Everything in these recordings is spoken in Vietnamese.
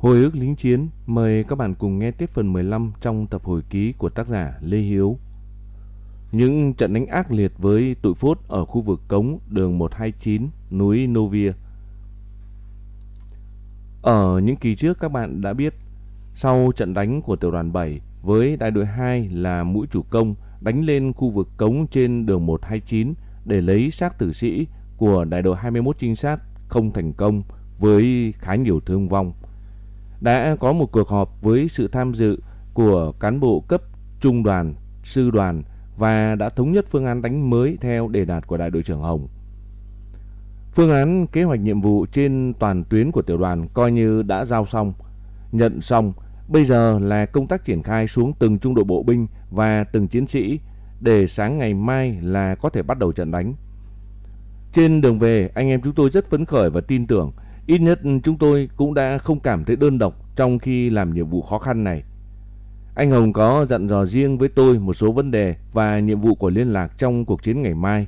Hồi ức lính chiến, mời các bạn cùng nghe tiếp phần 15 trong tập hồi ký của tác giả Lê Hiếu. Những trận đánh ác liệt với tụi phốt ở khu vực cống đường 129, núi Novia. Ở những kỳ trước các bạn đã biết, sau trận đánh của tiểu đoàn 7 với đại đội 2 là mũi chủ công đánh lên khu vực cống trên đường 129 để lấy xác tử sĩ của đại đội 21 trinh sát không thành công với khá nhiều thương vong đã có một cuộc họp với sự tham dự của cán bộ cấp trung đoàn, sư đoàn và đã thống nhất phương án đánh mới theo đề đạt của đại đội trưởng Hồng. Phương án kế hoạch nhiệm vụ trên toàn tuyến của tiểu đoàn coi như đã giao xong, nhận xong, bây giờ là công tác triển khai xuống từng trung đội bộ binh và từng chiến sĩ để sáng ngày mai là có thể bắt đầu trận đánh. Trên đường về, anh em chúng tôi rất phấn khởi và tin tưởng Ít nhất chúng tôi cũng đã không cảm thấy đơn độc trong khi làm nhiệm vụ khó khăn này. Anh Hồng có dặn dò riêng với tôi một số vấn đề và nhiệm vụ của liên lạc trong cuộc chiến ngày mai.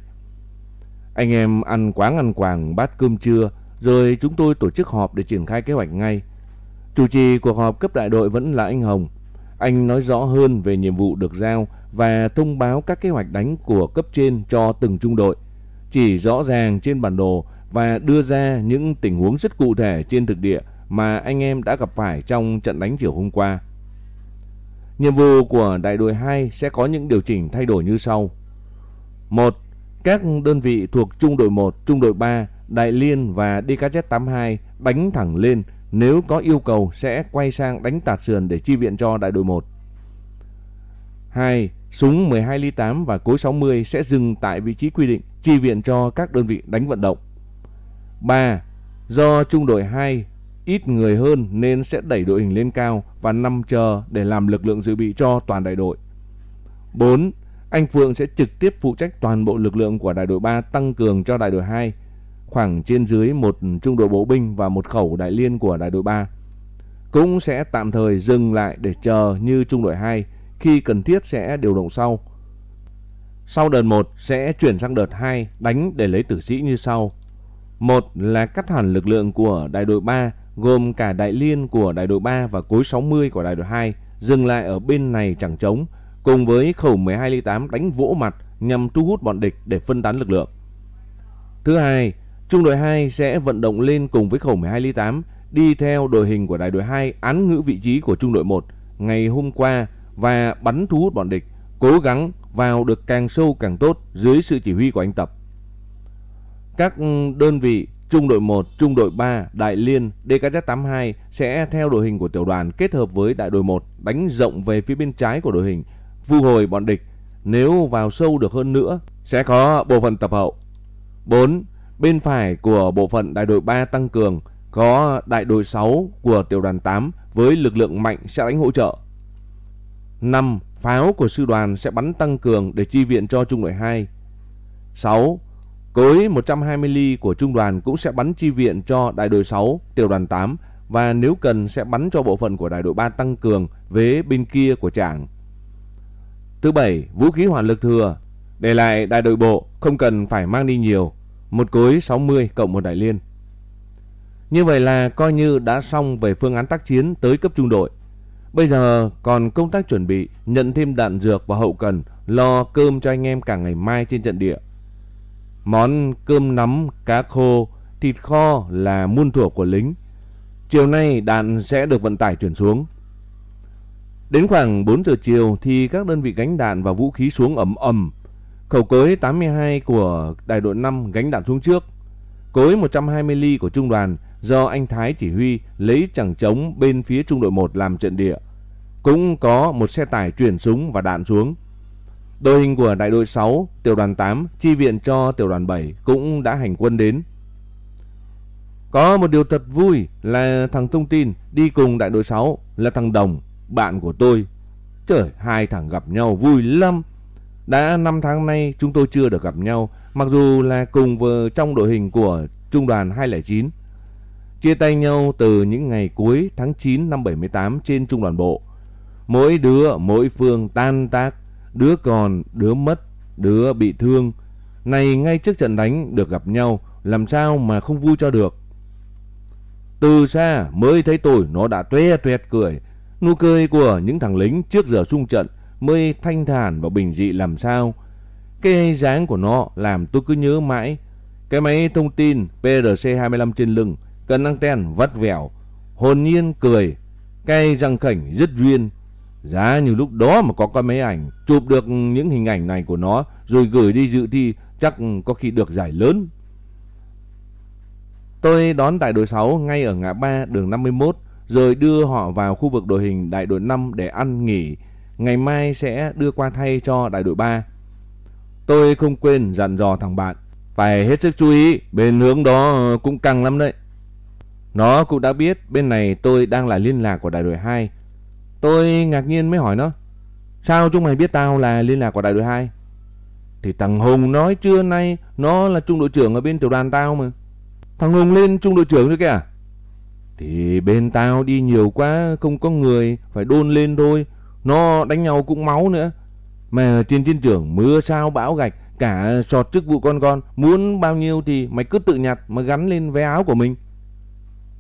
Anh em ăn quáng ăn quàng bát cơm trưa, rồi chúng tôi tổ chức họp để triển khai kế hoạch ngay. Chủ trì cuộc họp cấp đại đội vẫn là anh Hồng. Anh nói rõ hơn về nhiệm vụ được giao và thông báo các kế hoạch đánh của cấp trên cho từng trung đội. Chỉ rõ ràng trên bản đồ và đưa ra những tình huống rất cụ thể trên thực địa mà anh em đã gặp phải trong trận đánh chiều hôm qua. Nhiệm vụ của đại đội 2 sẽ có những điều chỉnh thay đổi như sau. 1. Các đơn vị thuộc trung đội 1, trung đội 3, Đại Liên và DKZ82 đánh thẳng lên nếu có yêu cầu sẽ quay sang đánh tạt sườn để chi viện cho đại đội 1. 2. Súng 12 ly 8 và cối 60 sẽ dừng tại vị trí quy định chi viện cho các đơn vị đánh vận động. 3. Do trung đội 2 ít người hơn nên sẽ đẩy đội hình lên cao và nằm chờ để làm lực lượng dự bị cho toàn đại đội. 4. Anh Phượng sẽ trực tiếp phụ trách toàn bộ lực lượng của đại đội 3 tăng cường cho đại đội 2, khoảng trên dưới một trung đội bộ binh và một khẩu đại liên của đại đội 3. Cũng sẽ tạm thời dừng lại để chờ như trung đội 2, khi cần thiết sẽ điều động sau. Sau đợt 1 sẽ chuyển sang đợt 2 đánh để lấy tử sĩ như sau. Một là cắt hẳn lực lượng của đại đội 3 gồm cả đại liên của đại đội 3 và cối 60 của đại đội 2 dừng lại ở bên này chẳng trống cùng với khẩu 12 ly 8 đánh vỗ mặt nhằm thu hút bọn địch để phân tán lực lượng. Thứ hai, trung đội 2 sẽ vận động lên cùng với khẩu 12 ly 8 đi theo đội hình của đại đội 2 án ngữ vị trí của trung đội 1 ngày hôm qua và bắn thu hút bọn địch, cố gắng vào được càng sâu càng tốt dưới sự chỉ huy của anh Tập. Các đơn vị Trung đội 1, Trung đội 3, Đại Liên, DKZ82 sẽ theo đội hình của tiểu đoàn kết hợp với đại đội 1 đánh rộng về phía bên trái của đội hình, thu hồi bọn địch. Nếu vào sâu được hơn nữa, sẽ có bộ phận tập hậu. 4. Bên phải của bộ phận đại đội 3 tăng cường có đại đội 6 của tiểu đoàn 8 với lực lượng mạnh sẽ đánh hỗ trợ. 5. Pháo của sư đoàn sẽ bắn tăng cường để chi viện cho trung đội 2. 6. Cối 120 ly của trung đoàn cũng sẽ bắn chi viện cho đại đội 6, tiểu đoàn 8 và nếu cần sẽ bắn cho bộ phận của đại đội 3 tăng cường vế bên kia của trảng. Thứ bảy, vũ khí hỏa lực thừa. Để lại đại đội bộ không cần phải mang đi nhiều, một cối 60 cộng một đại liên. Như vậy là coi như đã xong về phương án tác chiến tới cấp trung đội. Bây giờ còn công tác chuẩn bị, nhận thêm đạn dược và hậu cần, lo cơm cho anh em cả ngày mai trên trận địa. Món cơm nắm, cá khô, thịt kho là muôn thuở của lính. Chiều nay đạn sẽ được vận tải chuyển xuống. Đến khoảng 4 giờ chiều thì các đơn vị gánh đạn và vũ khí xuống ầm ầm. Khẩu cối 82 của đại đội 5 gánh đạn xuống trước. Cối 120 ly của trung đoàn do anh Thái chỉ huy lấy chẳng trống bên phía trung đội 1 làm trận địa. Cũng có một xe tải chuyển súng và đạn xuống. Đội hình của đại đội 6, tiểu đoàn 8 chi viện cho tiểu đoàn 7 cũng đã hành quân đến. Có một điều thật vui là thằng thông tin đi cùng đại đội 6 là thằng Đồng, bạn của tôi. Trời, hai thằng gặp nhau vui lắm. Đã 5 tháng nay chúng tôi chưa được gặp nhau, mặc dù là cùng vừa trong đội hình của trung đoàn 209. Chia tay nhau từ những ngày cuối tháng 9 năm 78 trên trung đoàn bộ. Mỗi đứa, mỗi phương tan tác đứa còn, đứa mất, đứa bị thương. Này ngay trước trận đánh được gặp nhau, làm sao mà không vui cho được. Từ xa mới thấy tôi nó đã tuê tuẹt cười. Nụ cười của những thằng lính trước giờ xung trận mới thanh thản và bình dị làm sao. Cái dáng của nó làm tôi cứ nhớ mãi. Cái máy thông tin PRC-25 trên lưng, cần anten vắt vẻo, hồn nhiên cười, cây răng khảnh rất duyên. Giá như lúc đó mà có cái máy ảnh chụp được những hình ảnh này của nó rồi gửi đi dự thi chắc có khi được giải lớn. Tôi đón đại đội 6 ngay ở ngã ba đường 51 rồi đưa họ vào khu vực đội hình đại đội 5 để ăn nghỉ. Ngày mai sẽ đưa qua thay cho đại đội 3. Tôi không quên dặn dò thằng bạn. Phải hết sức chú ý, bên hướng đó cũng căng lắm đấy. Nó cũng đã biết bên này tôi đang là liên lạc của đại đội 2. Tôi ngạc nhiên mới hỏi nó. Sao chúng mày biết tao là liên lạc của đại đội 2? Thì thằng Hùng nói, trưa nay nó là trung đội trưởng ở bên tiểu đoàn tao mà. Thằng Hùng lên trung đội trưởng nữa kìa. Thì bên tao đi nhiều quá, không có người, phải đôn lên thôi. Nó đánh nhau cũng máu nữa. Mà trên chiến trường, mưa sao bão gạch, cả sọt chức vụ con con muốn bao nhiêu thì mày cứ tự nhặt mà gắn lên vé áo của mình.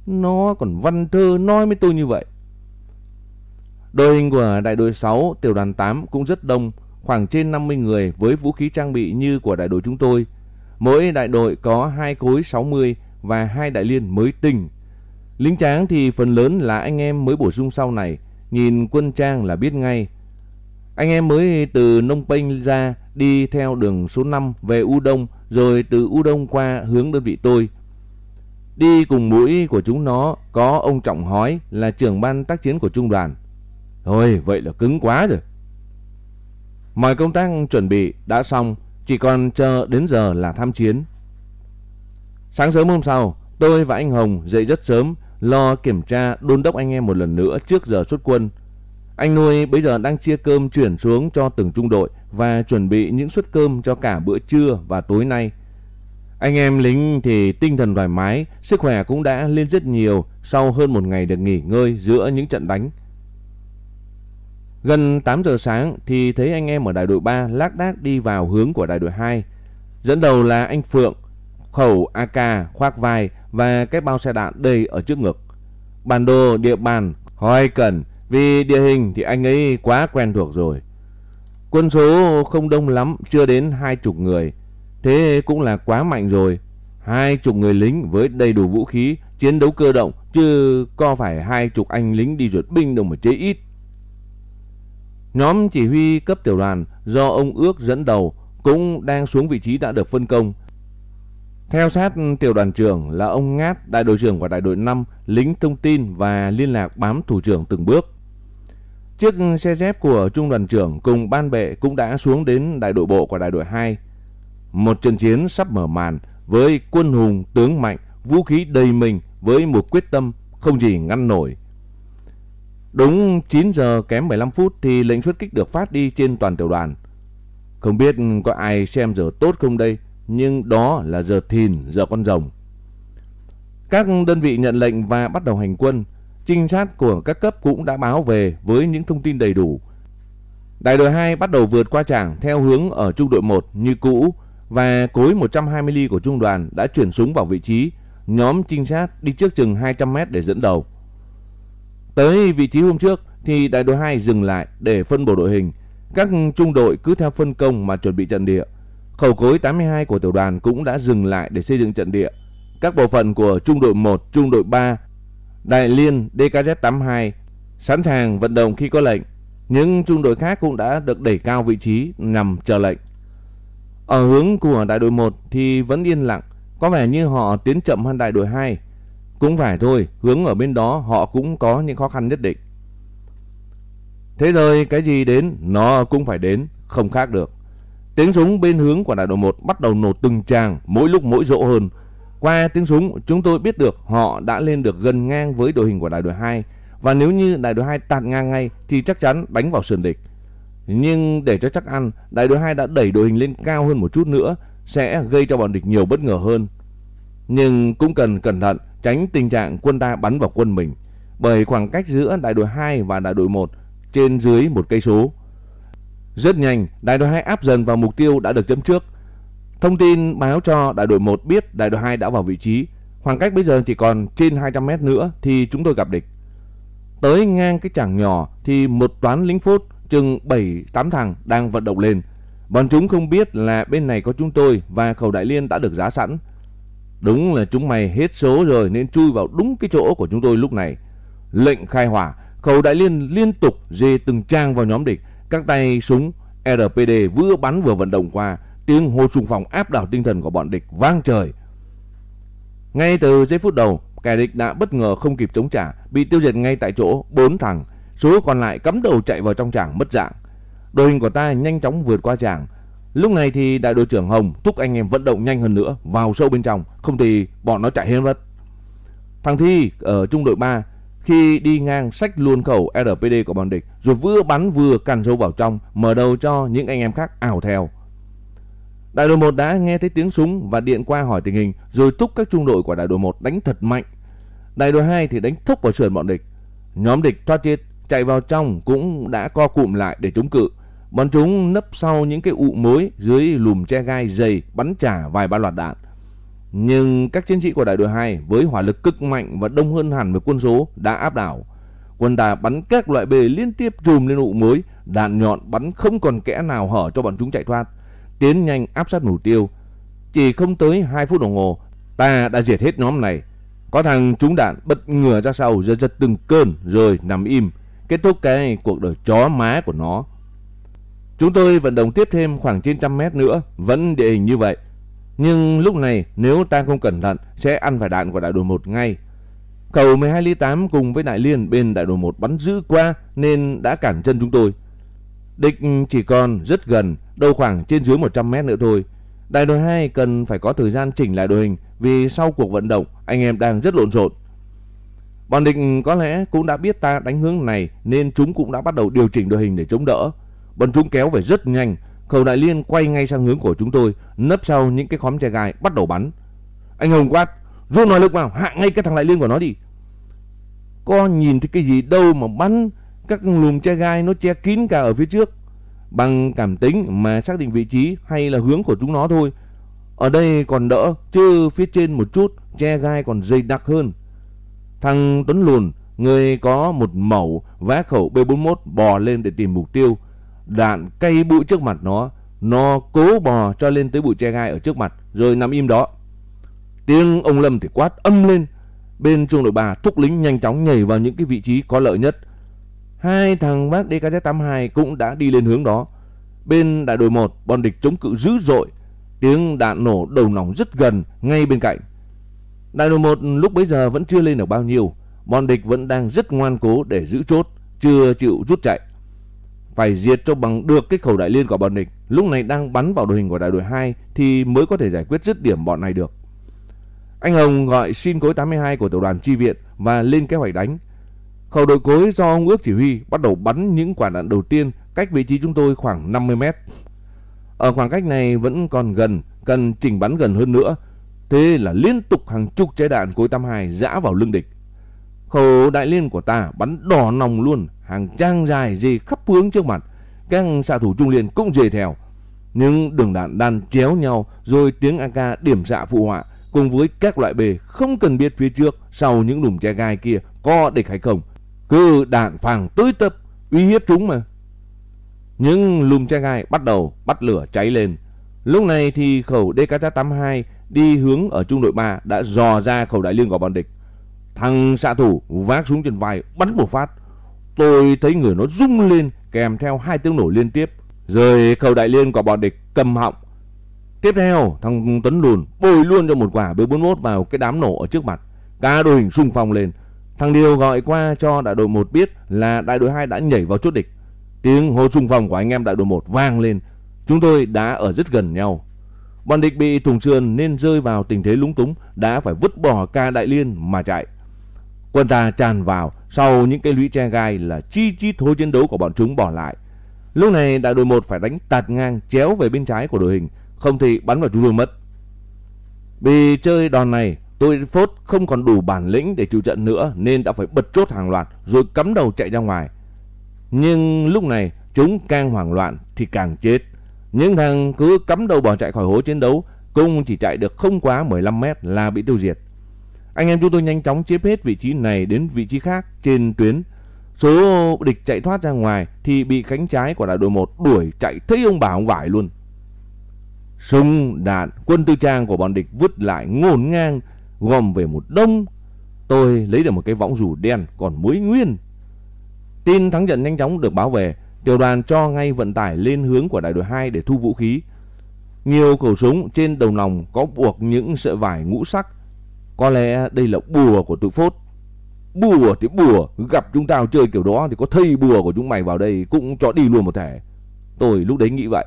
Nó còn văn thơ nói với tôi như vậy. Đội hình của đại đội 6 tiểu đoàn 8 cũng rất đông, khoảng trên 50 người với vũ khí trang bị như của đại đội chúng tôi. Mỗi đại đội có hai cối 60 và hai đại liên mới tinh. Lính tráng thì phần lớn là anh em mới bổ sung sau này, nhìn quân trang là biết ngay. Anh em mới từ Nông Penh ra đi theo đường số 5 về U Đông rồi từ U Đông qua hướng đơn vị tôi. Đi cùng mũi của chúng nó có ông Trọng Hói là trưởng ban tác chiến của trung đoàn. Thôi vậy là cứng quá rồi. Mọi công tác chuẩn bị đã xong, chỉ còn chờ đến giờ là tham chiến. Sáng sớm hôm sau, tôi và anh Hồng dậy rất sớm, lo kiểm tra đôn đốc anh em một lần nữa trước giờ xuất quân. Anh nuôi bây giờ đang chia cơm chuyển xuống cho từng trung đội và chuẩn bị những suất cơm cho cả bữa trưa và tối nay. Anh em lính thì tinh thần thoải mái, sức khỏe cũng đã lên rất nhiều sau hơn một ngày được nghỉ ngơi giữa những trận đánh. Gần 8 giờ sáng thì thấy anh em ở đại đội 3 lác đác đi vào hướng của đại đội 2. Dẫn đầu là anh Phượng, khẩu AK khoác vai và cái bao xe đạn đầy ở trước ngực. Bản đồ địa bàn hỏi cần vì địa hình thì anh ấy quá quen thuộc rồi. Quân số không đông lắm, chưa đến hai chục người. Thế cũng là quá mạnh rồi. Hai chục người lính với đầy đủ vũ khí, chiến đấu cơ động, chứ có phải hai chục anh lính đi ruột binh đâu mà chế ít. Nhóm chỉ huy cấp tiểu đoàn do ông Ước dẫn đầu cũng đang xuống vị trí đã được phân công. Theo sát tiểu đoàn trưởng là ông Ngát, đại đội trưởng của đại đội 5, lính thông tin và liên lạc bám thủ trưởng từng bước. Chiếc xe dép của trung đoàn trưởng cùng ban bệ cũng đã xuống đến đại đội bộ của đại đội 2. Một trận chiến sắp mở màn với quân hùng tướng mạnh, vũ khí đầy mình với một quyết tâm không gì ngăn nổi. Đúng 9 giờ kém 15 phút thì lệnh xuất kích được phát đi trên toàn tiểu đoàn. Không biết có ai xem giờ tốt không đây, nhưng đó là giờ thìn, giờ con rồng. Các đơn vị nhận lệnh và bắt đầu hành quân. Trinh sát của các cấp cũng đã báo về với những thông tin đầy đủ. Đại đội 2 bắt đầu vượt qua trảng theo hướng ở trung đội 1 như cũ và cối 120 ly của trung đoàn đã chuyển súng vào vị trí. Nhóm trinh sát đi trước chừng 200 mét để dẫn đầu. Tới vị trí hôm trước thì đại đội 2 dừng lại để phân bổ đội hình. Các trung đội cứ theo phân công mà chuẩn bị trận địa. Khẩu cối 82 của tiểu đoàn cũng đã dừng lại để xây dựng trận địa. Các bộ phận của trung đội 1, trung đội 3, đại liên DKZ82 sẵn sàng vận động khi có lệnh. Những trung đội khác cũng đã được đẩy cao vị trí nằm chờ lệnh. Ở hướng của đại đội 1 thì vẫn yên lặng, có vẻ như họ tiến chậm hơn đại đội 2. Cũng phải thôi, hướng ở bên đó họ cũng có những khó khăn nhất định. Thế rồi cái gì đến, nó cũng phải đến, không khác được. Tiếng súng bên hướng của đại đội 1 bắt đầu nổ từng tràng, mỗi lúc mỗi rộ hơn. Qua tiếng súng, chúng tôi biết được họ đã lên được gần ngang với đội hình của đại đội 2. Và nếu như đại đội 2 tạt ngang ngay thì chắc chắn đánh vào sườn địch. Nhưng để cho chắc ăn, đại đội 2 đã đẩy đội hình lên cao hơn một chút nữa, sẽ gây cho bọn địch nhiều bất ngờ hơn. Nhưng cũng cần cẩn thận tránh tình trạng quân ta bắn vào quân mình, bởi khoảng cách giữa đại đội 2 và đại đội 1 trên dưới một cây số. Rất nhanh, đại đội 2 áp dần vào mục tiêu đã được chấm trước. Thông tin báo cho đại đội 1 biết đại đội 2 đã vào vị trí. Khoảng cách bây giờ chỉ còn trên 200 mét nữa thì chúng tôi gặp địch. Tới ngang cái chảng nhỏ thì một toán lính phốt chừng 7-8 thằng đang vận động lên. Bọn chúng không biết là bên này có chúng tôi và khẩu đại liên đã được giá sẵn. Đúng là chúng mày hết số rồi nên chui vào đúng cái chỗ của chúng tôi lúc này. Lệnh khai hỏa, khẩu đại liên liên tục dê từng trang vào nhóm địch. Các tay súng RPD vừa bắn vừa vận động qua. Tiếng hô xung phong áp đảo tinh thần của bọn địch vang trời. Ngay từ giây phút đầu, kẻ địch đã bất ngờ không kịp chống trả, bị tiêu diệt ngay tại chỗ, bốn thằng. Số còn lại cắm đầu chạy vào trong tràng mất dạng. Đội hình của ta nhanh chóng vượt qua tràng Lúc này thì đại đội trưởng Hồng thúc anh em vận động nhanh hơn nữa, vào sâu bên trong, không thì bọn nó chạy hết mất. Thằng Thi ở trung đội 3 khi đi ngang sách luôn khẩu RPD của bọn địch rồi vừa bắn vừa càn sâu vào trong, mở đầu cho những anh em khác ảo theo. Đại đội 1 đã nghe thấy tiếng súng và điện qua hỏi tình hình rồi thúc các trung đội của đại đội 1 đánh thật mạnh. Đại đội 2 thì đánh thúc vào sườn bọn địch. Nhóm địch thoát chết, chạy vào trong cũng đã co cụm lại để chống cự. Bọn chúng nấp sau những cái ụ mối dưới lùm che gai dày bắn trả vài ba loạt đạn. Nhưng các chiến sĩ của đại đội 2 với hỏa lực cực mạnh và đông hơn hẳn về quân số đã áp đảo. Quân ta bắn các loại bề liên tiếp trùm lên ụ mối, đạn nhọn bắn không còn kẽ nào hở cho bọn chúng chạy thoát tiến nhanh áp sát mục tiêu. Chỉ không tới 2 phút đồng hồ, ta đã diệt hết nhóm này. Có thằng trúng đạn bật ngửa ra sau giật giật từng cơn rồi nằm im, kết thúc cái cuộc đời chó má của nó. Chúng tôi vận động tiếp thêm khoảng trên trăm mét nữa, vẫn địa hình như vậy. Nhưng lúc này nếu ta không cẩn thận sẽ ăn phải đạn của đại đội 1 ngay. Cầu 12 ly 8 cùng với đại liên bên đại đội 1 bắn dữ qua nên đã cản chân chúng tôi. Địch chỉ còn rất gần, đâu khoảng trên dưới 100 mét nữa thôi. Đại đội 2 cần phải có thời gian chỉnh lại đội hình vì sau cuộc vận động anh em đang rất lộn xộn. Bọn địch có lẽ cũng đã biết ta đánh hướng này nên chúng cũng đã bắt đầu điều chỉnh đội hình để chống đỡ. Bọn chúng kéo về rất nhanh, khẩu đại liên quay ngay sang hướng của chúng tôi, nấp sau những cái khóm tre gai bắt đầu bắn. Anh Hồng quát, rút nội lực vào, hạ ngay cái thằng đại liên của nó đi. Có nhìn thấy cái gì đâu mà bắn các lùm che gai nó che kín cả ở phía trước. Bằng cảm tính mà xác định vị trí hay là hướng của chúng nó thôi. Ở đây còn đỡ, chứ phía trên một chút che gai còn dày đặc hơn. Thằng Tuấn Lùn, người có một mẩu vá khẩu B41 bò lên để tìm mục tiêu. Đạn cây bụi trước mặt nó, nó cố bò cho lên tới bụi tre gai ở trước mặt rồi nằm im đó. Tiếng ông Lâm thì quát âm lên. Bên trung đội 3 thúc lính nhanh chóng nhảy vào những cái vị trí có lợi nhất Hai thằng vác DKZ-82 cũng đã đi lên hướng đó. Bên đại đội 1, bọn địch chống cự dữ dội. Tiếng đạn nổ đầu nòng rất gần, ngay bên cạnh. Đại đội 1 lúc bấy giờ vẫn chưa lên được bao nhiêu. Bọn địch vẫn đang rất ngoan cố để giữ chốt, chưa chịu rút chạy. Phải diệt cho bằng được cái khẩu đại liên của bọn địch. Lúc này đang bắn vào đội hình của đại đội 2 thì mới có thể giải quyết dứt điểm bọn này được. Anh Hồng gọi xin cối 82 của tiểu đoàn chi viện và lên kế hoạch đánh. Khẩu đội cối do ông ước chỉ huy bắt đầu bắn những quả đạn đầu tiên cách vị trí chúng tôi khoảng 50 mét. Ở khoảng cách này vẫn còn gần, cần chỉnh bắn gần hơn nữa. Thế là liên tục hàng chục trái đạn cối 82 dã vào lưng địch. Khẩu đại liên của ta bắn đỏ nòng luôn, hàng trang dài dề khắp hướng trước mặt. Các xạ thủ trung liên cũng dề theo. Nhưng đường đạn đan chéo nhau rồi tiếng AK điểm xạ phụ họa cùng với các loại bề không cần biết phía trước sau những lùm che gai kia có địch hay không cứ đạn phàng tới tập uy hiếp chúng mà. Những lùm che gai bắt đầu bắt lửa cháy lên. Lúc này thì khẩu DK82 đi hướng ở trung đội 3 đã dò ra khẩu đại liên của bọn địch. Thằng xạ thủ vác súng trên vai, bắn một phát. Tôi thấy người nó rung lên kèm theo hai tiếng nổ liên tiếp. Rồi cầu đại liên của bọn địch cầm họng. Tiếp theo thằng Tuấn lùn bồi luôn cho một quả B41 vào cái đám nổ ở trước mặt. Cả đội hình xung phong lên. Thằng Điều gọi qua cho đại đội 1 biết là đại đội 2 đã nhảy vào chốt địch. Tiếng hô xung phong của anh em đại đội 1 vang lên. Chúng tôi đã ở rất gần nhau. Bọn địch bị thùng sườn nên rơi vào tình thế lúng túng, đã phải vứt bỏ ca đại liên mà chạy. Quân ta tràn vào, sau những cái lũy tre gai là chi chi thối chiến đấu của bọn chúng bỏ lại. Lúc này đại đội 1 phải đánh tạt ngang chéo về bên trái của đội hình, không thì bắn vào chúng tôi mất. Vì chơi đòn này, Tôi phốt không còn đủ bản lĩnh để chịu trận nữa nên đã phải bật chốt hàng loạt rồi cắm đầu chạy ra ngoài. Nhưng lúc này chúng càng hoảng loạn thì càng chết. Những thằng cứ cắm đầu bỏ chạy khỏi hố chiến đấu cũng chỉ chạy được không quá 15 mét là bị tiêu diệt. Anh em chúng tôi nhanh chóng chiếm hết vị trí này đến vị trí khác trên tuyến. Số địch chạy thoát ra ngoài thì bị cánh trái của đại đội 1 đuổi chạy thấy ông bà ông vải luôn. Súng, đạn, quân tư trang của bọn địch vứt lại ngổn ngang, gom về một đông. Tôi lấy được một cái võng rủ đen còn muối nguyên. Tin thắng trận nhanh chóng được báo về, tiểu đoàn cho ngay vận tải lên hướng của đại đội 2 để thu vũ khí. Nhiều khẩu súng trên đầu nòng có buộc những sợi vải ngũ sắc. Có lẽ đây là bùa của tụi phốt. Bùa thì bùa, gặp chúng tao chơi kiểu đó thì có thây bùa của chúng mày vào đây cũng cho đi luôn một thể. Tôi lúc đấy nghĩ vậy.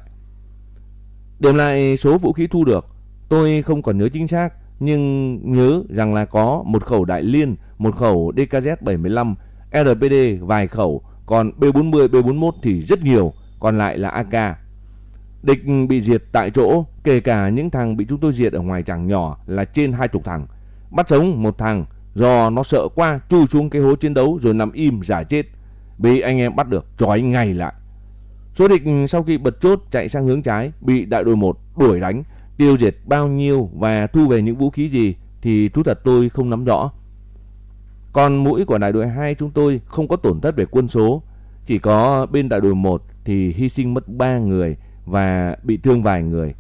Điểm lại số vũ khí thu được, tôi không còn nhớ chính xác, nhưng nhớ rằng là có một khẩu đại liên, một khẩu DKZ-75, RPD vài khẩu, còn B40, B41 thì rất nhiều, còn lại là AK. Địch bị diệt tại chỗ, kể cả những thằng bị chúng tôi diệt ở ngoài chẳng nhỏ là trên hai chục thằng. Bắt sống một thằng do nó sợ quá chui xuống cái hố chiến đấu rồi nằm im giả chết. Bị anh em bắt được trói ngay lại. Số địch sau khi bật chốt chạy sang hướng trái bị đại đội 1 đuổi đánh, tiêu diệt bao nhiêu và thu về những vũ khí gì thì thú thật tôi không nắm rõ. Còn mũi của đại đội 2 chúng tôi không có tổn thất về quân số, chỉ có bên đại đội 1 thì hy sinh mất 3 người và bị thương vài người.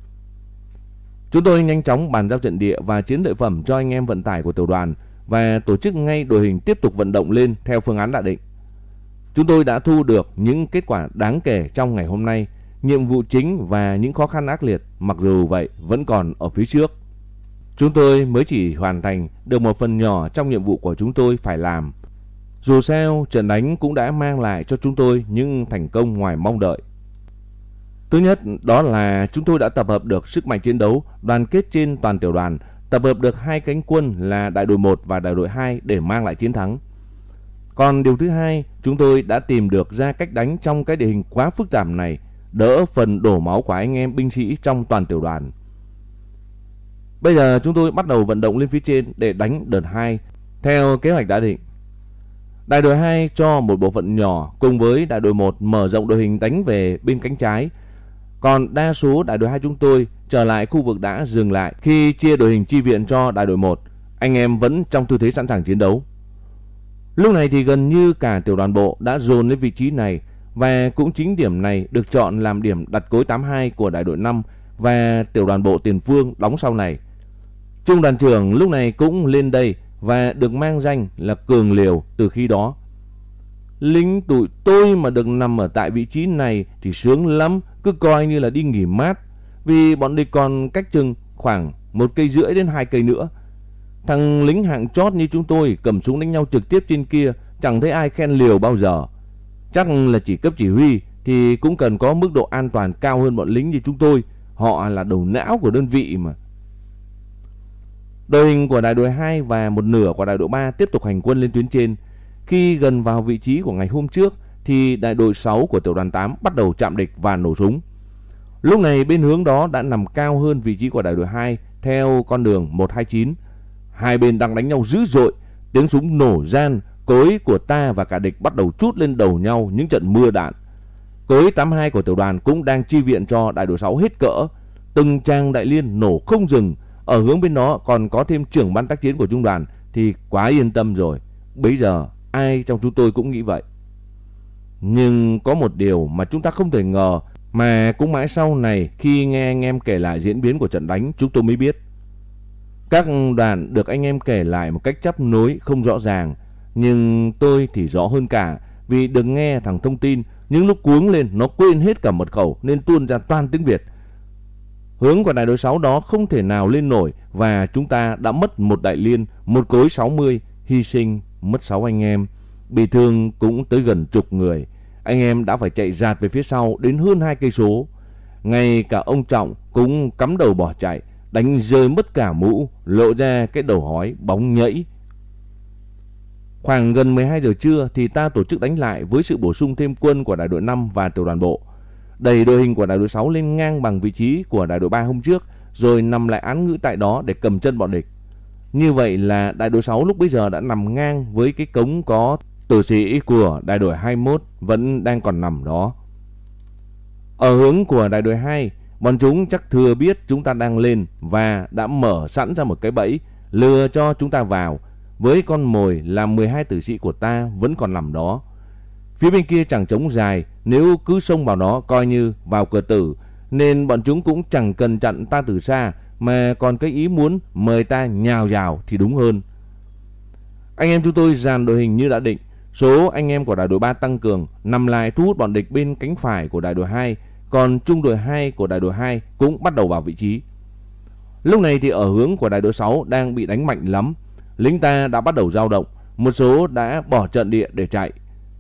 Chúng tôi nhanh chóng bàn giao trận địa và chiến lợi phẩm cho anh em vận tải của tiểu đoàn và tổ chức ngay đội hình tiếp tục vận động lên theo phương án đã định. Chúng tôi đã thu được những kết quả đáng kể trong ngày hôm nay, nhiệm vụ chính và những khó khăn ác liệt mặc dù vậy vẫn còn ở phía trước. Chúng tôi mới chỉ hoàn thành được một phần nhỏ trong nhiệm vụ của chúng tôi phải làm. Dù sao, trận đánh cũng đã mang lại cho chúng tôi những thành công ngoài mong đợi. Thứ nhất đó là chúng tôi đã tập hợp được sức mạnh chiến đấu đoàn kết trên toàn tiểu đoàn, tập hợp được hai cánh quân là đại đội 1 và đại đội 2 để mang lại chiến thắng. Còn điều thứ hai, chúng tôi đã tìm được ra cách đánh trong cái địa hình quá phức tạp này, đỡ phần đổ máu của anh em binh sĩ trong toàn tiểu đoàn. Bây giờ chúng tôi bắt đầu vận động lên phía trên để đánh đợt 2 theo kế hoạch đã định. Đại đội 2 cho một bộ phận nhỏ cùng với đại đội 1 mở rộng đội hình đánh về bên cánh trái. Còn đa số đại đội 2 chúng tôi trở lại khu vực đã dừng lại khi chia đội hình chi viện cho đại đội 1. Anh em vẫn trong tư thế sẵn sàng chiến đấu. Lúc này thì gần như cả tiểu đoàn bộ đã dồn lên vị trí này và cũng chính điểm này được chọn làm điểm đặt cối 82 của đại đội 5 và tiểu đoàn bộ tiền phương đóng sau này. Trung đoàn trưởng lúc này cũng lên đây và được mang danh là Cường Liều từ khi đó. Lính tụi tôi mà được nằm ở tại vị trí này thì sướng lắm, cứ coi như là đi nghỉ mát. Vì bọn địch còn cách chừng khoảng một cây rưỡi đến hai cây nữa. Thằng lính hạng chót như chúng tôi cầm súng đánh nhau trực tiếp trên kia, chẳng thấy ai khen liều bao giờ. Chắc là chỉ cấp chỉ huy thì cũng cần có mức độ an toàn cao hơn bọn lính như chúng tôi. Họ là đầu não của đơn vị mà. Đội hình của đại đội 2 và một nửa của đại đội 3 tiếp tục hành quân lên tuyến trên. Khi gần vào vị trí của ngày hôm trước thì đại đội 6 của tiểu đoàn 8 bắt đầu chạm địch và nổ súng. Lúc này bên hướng đó đã nằm cao hơn vị trí của đại đội 2 theo con đường 129. Hai bên đang đánh nhau dữ dội, tiếng súng nổ gian, cối của ta và cả địch bắt đầu chút lên đầu nhau những trận mưa đạn. Cối 82 của tiểu đoàn cũng đang chi viện cho đại đội 6 hết cỡ. Từng trang đại liên nổ không dừng, ở hướng bên đó còn có thêm trưởng ban tác chiến của trung đoàn thì quá yên tâm rồi. Bây giờ ai trong chúng tôi cũng nghĩ vậy. Nhưng có một điều mà chúng ta không thể ngờ mà cũng mãi sau này khi nghe anh em kể lại diễn biến của trận đánh chúng tôi mới biết. Các đoàn được anh em kể lại một cách chấp nối không rõ ràng, nhưng tôi thì rõ hơn cả vì được nghe thằng thông tin những lúc cuống lên nó quên hết cả mật khẩu nên tuôn ra toàn tiếng Việt. Hướng của đại đội 6 đó không thể nào lên nổi và chúng ta đã mất một đại liên, một cối 60, hy sinh, mất 6 anh em, bị thương cũng tới gần chục người. Anh em đã phải chạy dạt về phía sau đến hơn hai cây số. Ngay cả ông Trọng cũng cắm đầu bỏ chạy, đánh rơi mất cả mũ, lộ ra cái đầu hói bóng nhẫy. Khoảng gần 12 giờ trưa thì ta tổ chức đánh lại với sự bổ sung thêm quân của đại đội 5 và tiểu đoàn bộ. Đẩy đội hình của đại đội 6 lên ngang bằng vị trí của đại đội 3 hôm trước rồi nằm lại án ngữ tại đó để cầm chân bọn địch. Như vậy là đại đội 6 lúc bây giờ đã nằm ngang với cái cống có tử sĩ của đại đội 21 vẫn đang còn nằm đó. Ở hướng của đại đội 2, bọn chúng chắc thừa biết chúng ta đang lên và đã mở sẵn ra một cái bẫy lừa cho chúng ta vào. Với con mồi là 12 tử sĩ của ta vẫn còn nằm đó. Phía bên kia chẳng trống dài, nếu cứ xông vào đó coi như vào cửa tử, nên bọn chúng cũng chẳng cần chặn ta từ xa, mà còn cái ý muốn mời ta nhào vào thì đúng hơn. Anh em chúng tôi dàn đội hình như đã định, số anh em của đại đội 3 tăng cường, nằm lại thu hút bọn địch bên cánh phải của đại đội 2, còn trung đội 2 của đại đội 2 cũng bắt đầu vào vị trí. Lúc này thì ở hướng của đại đội 6 đang bị đánh mạnh lắm, lính ta đã bắt đầu dao động, một số đã bỏ trận địa để chạy.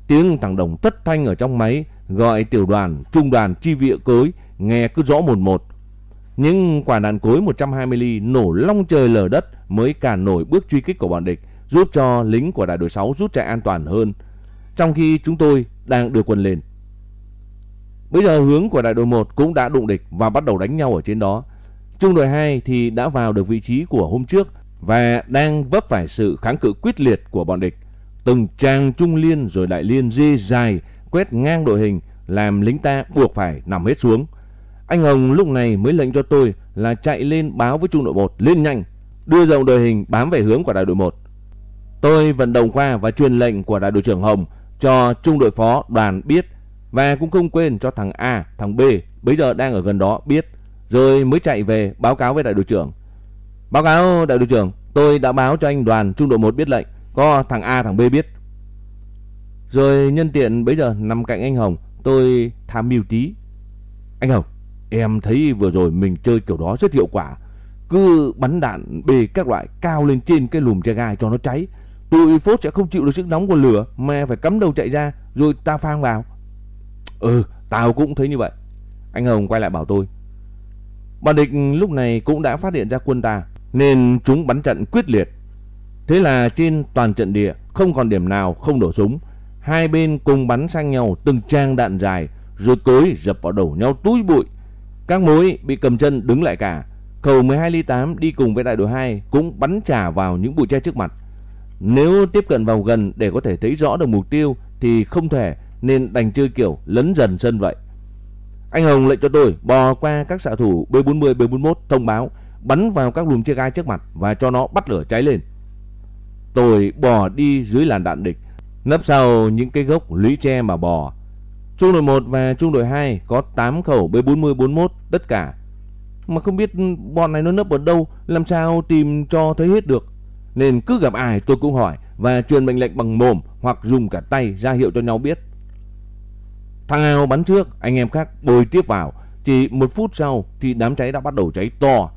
Tiếng thằng Đồng tất thanh ở trong máy gọi tiểu đoàn, trung đoàn chi viện cối nghe cứ rõ một một. Những quả đạn cối 120 ly nổ long trời lở đất mới cản nổi bước truy kích của bọn địch, giúp cho lính của đại đội 6 rút chạy an toàn hơn. Trong khi chúng tôi đang đưa quân lên. Bây giờ hướng của đại đội 1 cũng đã đụng địch và bắt đầu đánh nhau ở trên đó. Trung đội 2 thì đã vào được vị trí của hôm trước và đang vấp phải sự kháng cự quyết liệt của bọn địch. Từng trang trung liên rồi đại liên dê dài quét ngang đội hình làm lính ta buộc phải nằm hết xuống. Anh Hồng lúc này mới lệnh cho tôi là chạy lên báo với trung đội 1 lên nhanh, đưa dòng đội hình bám về hướng của đại đội 1. Tôi vận động qua và truyền lệnh của đại đội trưởng Hồng cho trung đội phó đoàn biết và cũng không quên cho thằng A, thằng B bây giờ đang ở gần đó biết rồi mới chạy về báo cáo với đại đội trưởng. Báo cáo đại đội trưởng, tôi đã báo cho anh đoàn trung đội 1 biết lệnh, có thằng A thằng B biết. Rồi nhân tiện bây giờ nằm cạnh anh Hồng, tôi tham mưu tí. Anh Hồng, em thấy vừa rồi mình chơi kiểu đó rất hiệu quả. Cứ bắn đạn bề các loại cao lên trên cái lùm tre gai cho nó cháy. Tụi phốt sẽ không chịu được sức nóng của lửa mà phải cắm đầu chạy ra rồi ta phang vào. Ừ, tao cũng thấy như vậy. Anh Hồng quay lại bảo tôi. Bọn địch lúc này cũng đã phát hiện ra quân ta nên chúng bắn trận quyết liệt. Thế là trên toàn trận địa không còn điểm nào không đổ súng. Hai bên cùng bắn sang nhau từng trang đạn dài rồi cối dập vào đầu nhau túi bụi. Các mối bị cầm chân đứng lại cả. Khẩu 12 ly 8 đi cùng với đại đội 2 cũng bắn trả vào những bụi tre trước mặt. Nếu tiếp cận vào gần để có thể thấy rõ được mục tiêu thì không thể nên đành chơi kiểu lấn dần sân vậy. Anh Hồng lệnh cho tôi bò qua các xạ thủ B40, B41 thông báo bắn vào các lùm chia gai trước mặt và cho nó bắt lửa cháy lên. Tôi bò đi dưới làn đạn địch, nấp sau những cái gốc lũy tre mà bò. Trung đội 1 và trung đội 2 có 8 khẩu B40-41 tất cả. Mà không biết bọn này nó nấp ở đâu, làm sao tìm cho thấy hết được. Nên cứ gặp ai tôi cũng hỏi và truyền mệnh lệnh bằng mồm hoặc dùng cả tay ra hiệu cho nhau biết. Thằng nào bắn trước, anh em khác bồi tiếp vào. Chỉ một phút sau thì đám cháy đã bắt đầu cháy to.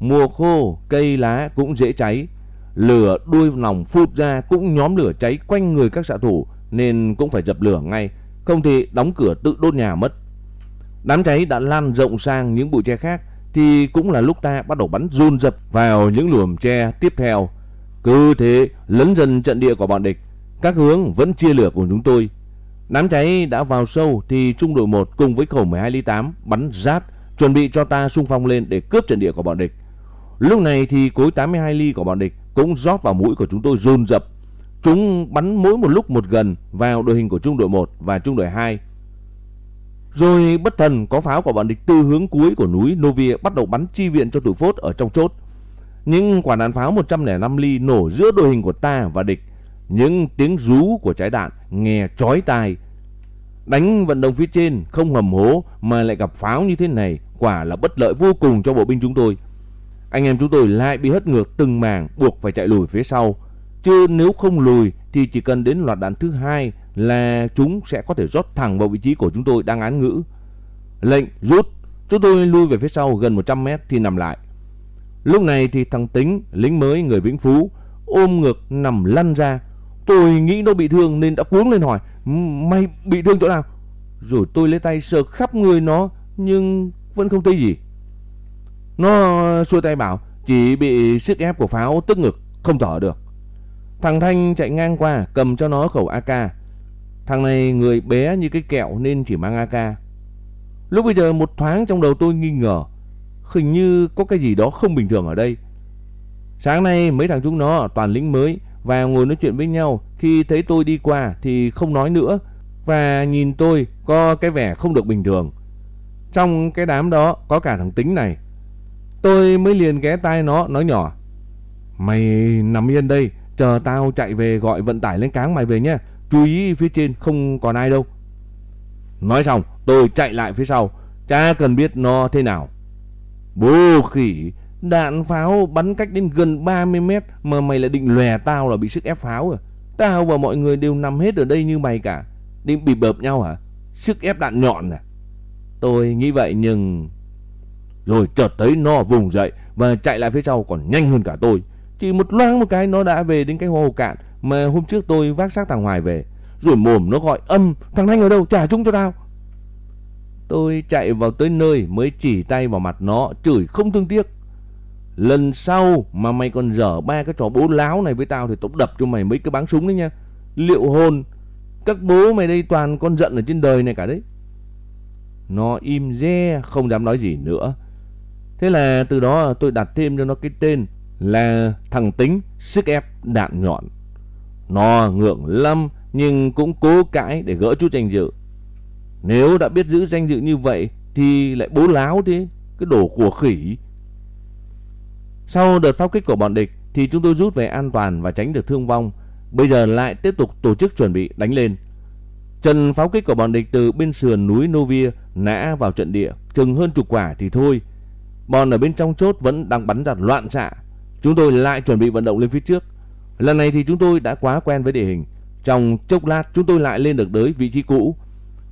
Mùa khô, cây lá cũng dễ cháy. Lửa đuôi nòng phụt ra cũng nhóm lửa cháy quanh người các xạ thủ nên cũng phải dập lửa ngay. Không thì đóng cửa tự đốt nhà mất. Đám cháy đã lan rộng sang những bụi tre khác thì cũng là lúc ta bắt đầu bắn run dập vào những luồng tre tiếp theo. Cứ thế lấn dần trận địa của bọn địch. Các hướng vẫn chia lửa của chúng tôi. Đám cháy đã vào sâu thì trung đội 1 cùng với khẩu 12 ly 8 bắn rát, chuẩn bị cho ta xung phong lên để cướp trận địa của bọn địch. Lúc này thì cối 82 ly của bọn địch cũng rót vào mũi của chúng tôi run dập. Chúng bắn mỗi một lúc một gần vào đội hình của trung đội 1 và trung đội 2. Rồi bất thần có pháo của bọn địch từ hướng cuối của núi Novia bắt đầu bắn chi viện cho tụi phốt ở trong chốt. Những quả đạn pháo 105 ly nổ giữa đội hình của ta và địch những tiếng rú của trái đạn nghe chói tai. Đánh vận động phía trên không hầm hố mà lại gặp pháo như thế này quả là bất lợi vô cùng cho bộ binh chúng tôi. Anh em chúng tôi lại bị hất ngược từng màng buộc phải chạy lùi phía sau. Chứ nếu không lùi thì chỉ cần đến loạt đạn thứ hai là chúng sẽ có thể rót thẳng vào vị trí của chúng tôi đang án ngữ. Lệnh rút, chúng tôi lui về phía sau gần 100 mét thì nằm lại. Lúc này thì thằng Tính, lính mới người Vĩnh Phú, ôm ngực nằm lăn ra. Tôi nghĩ nó bị thương nên đã cuống lên hỏi Mày bị thương chỗ nào? Rồi tôi lấy tay sờ khắp người nó Nhưng vẫn không thấy gì. Nó xuôi tay bảo Chỉ bị sức ép của pháo tức ngực Không thở được. Thằng Thanh chạy ngang qua cầm cho nó khẩu AK Thằng này người bé như cái kẹo nên chỉ mang AK Lúc bây giờ một thoáng trong đầu tôi nghi ngờ Hình như có cái gì đó không bình thường ở đây Sáng nay mấy thằng chúng nó toàn lính mới và ngồi nói chuyện với nhau. Khi thấy tôi đi qua thì không nói nữa và nhìn tôi có cái vẻ không được bình thường. Trong cái đám đó có cả thằng tính này. Tôi mới liền ghé tai nó nói nhỏ. Mày nằm yên đây, chờ tao chạy về gọi vận tải lên cáng mày về nhé. Chú ý phía trên không còn ai đâu. Nói xong, tôi chạy lại phía sau, cha cần biết nó thế nào. Bố khỉ, đạn pháo bắn cách đến gần 30 mét mà mày lại định lòe tao là bị sức ép pháo à? Tao và mọi người đều nằm hết ở đây như mày cả. Định bị bợp nhau hả? Sức ép đạn nhọn à? Tôi nghĩ vậy nhưng... Rồi chợt thấy nó vùng dậy và chạy lại phía sau còn nhanh hơn cả tôi. Chỉ một loáng một cái nó đã về đến cái hồ cạn mà hôm trước tôi vác xác thằng Hoài về. Rồi mồm nó gọi âm, thằng Thanh ở đâu, trả chúng cho tao. Tôi chạy vào tới nơi mới chỉ tay vào mặt nó, chửi không thương tiếc. Lần sau mà mày còn dở ba cái trò bố láo này với tao thì tao đập cho mày mấy cái báng súng đấy nha. Liệu hồn, các bố mày đây toàn con giận ở trên đời này cả đấy. Nó im re, không dám nói gì nữa. Thế là từ đó tôi đặt thêm cho nó cái tên là thằng tính sức ép đạn nhọn. Nó ngượng lắm nhưng cũng cố cãi để gỡ chút danh dự. Nếu đã biết giữ danh dự như vậy thì lại bố láo thế, cái đồ của khỉ. Sau đợt pháo kích của bọn địch thì chúng tôi rút về an toàn và tránh được thương vong. Bây giờ lại tiếp tục tổ chức chuẩn bị đánh lên. Trần pháo kích của bọn địch từ bên sườn núi Novia nã vào trận địa, chừng hơn chục quả thì thôi. Bọn ở bên trong chốt vẫn đang bắn giặt loạn xạ. Chúng tôi lại chuẩn bị vận động lên phía trước. Lần này thì chúng tôi đã quá quen với địa hình. Trong chốc lát, chúng tôi lại lên được tới vị trí cũ.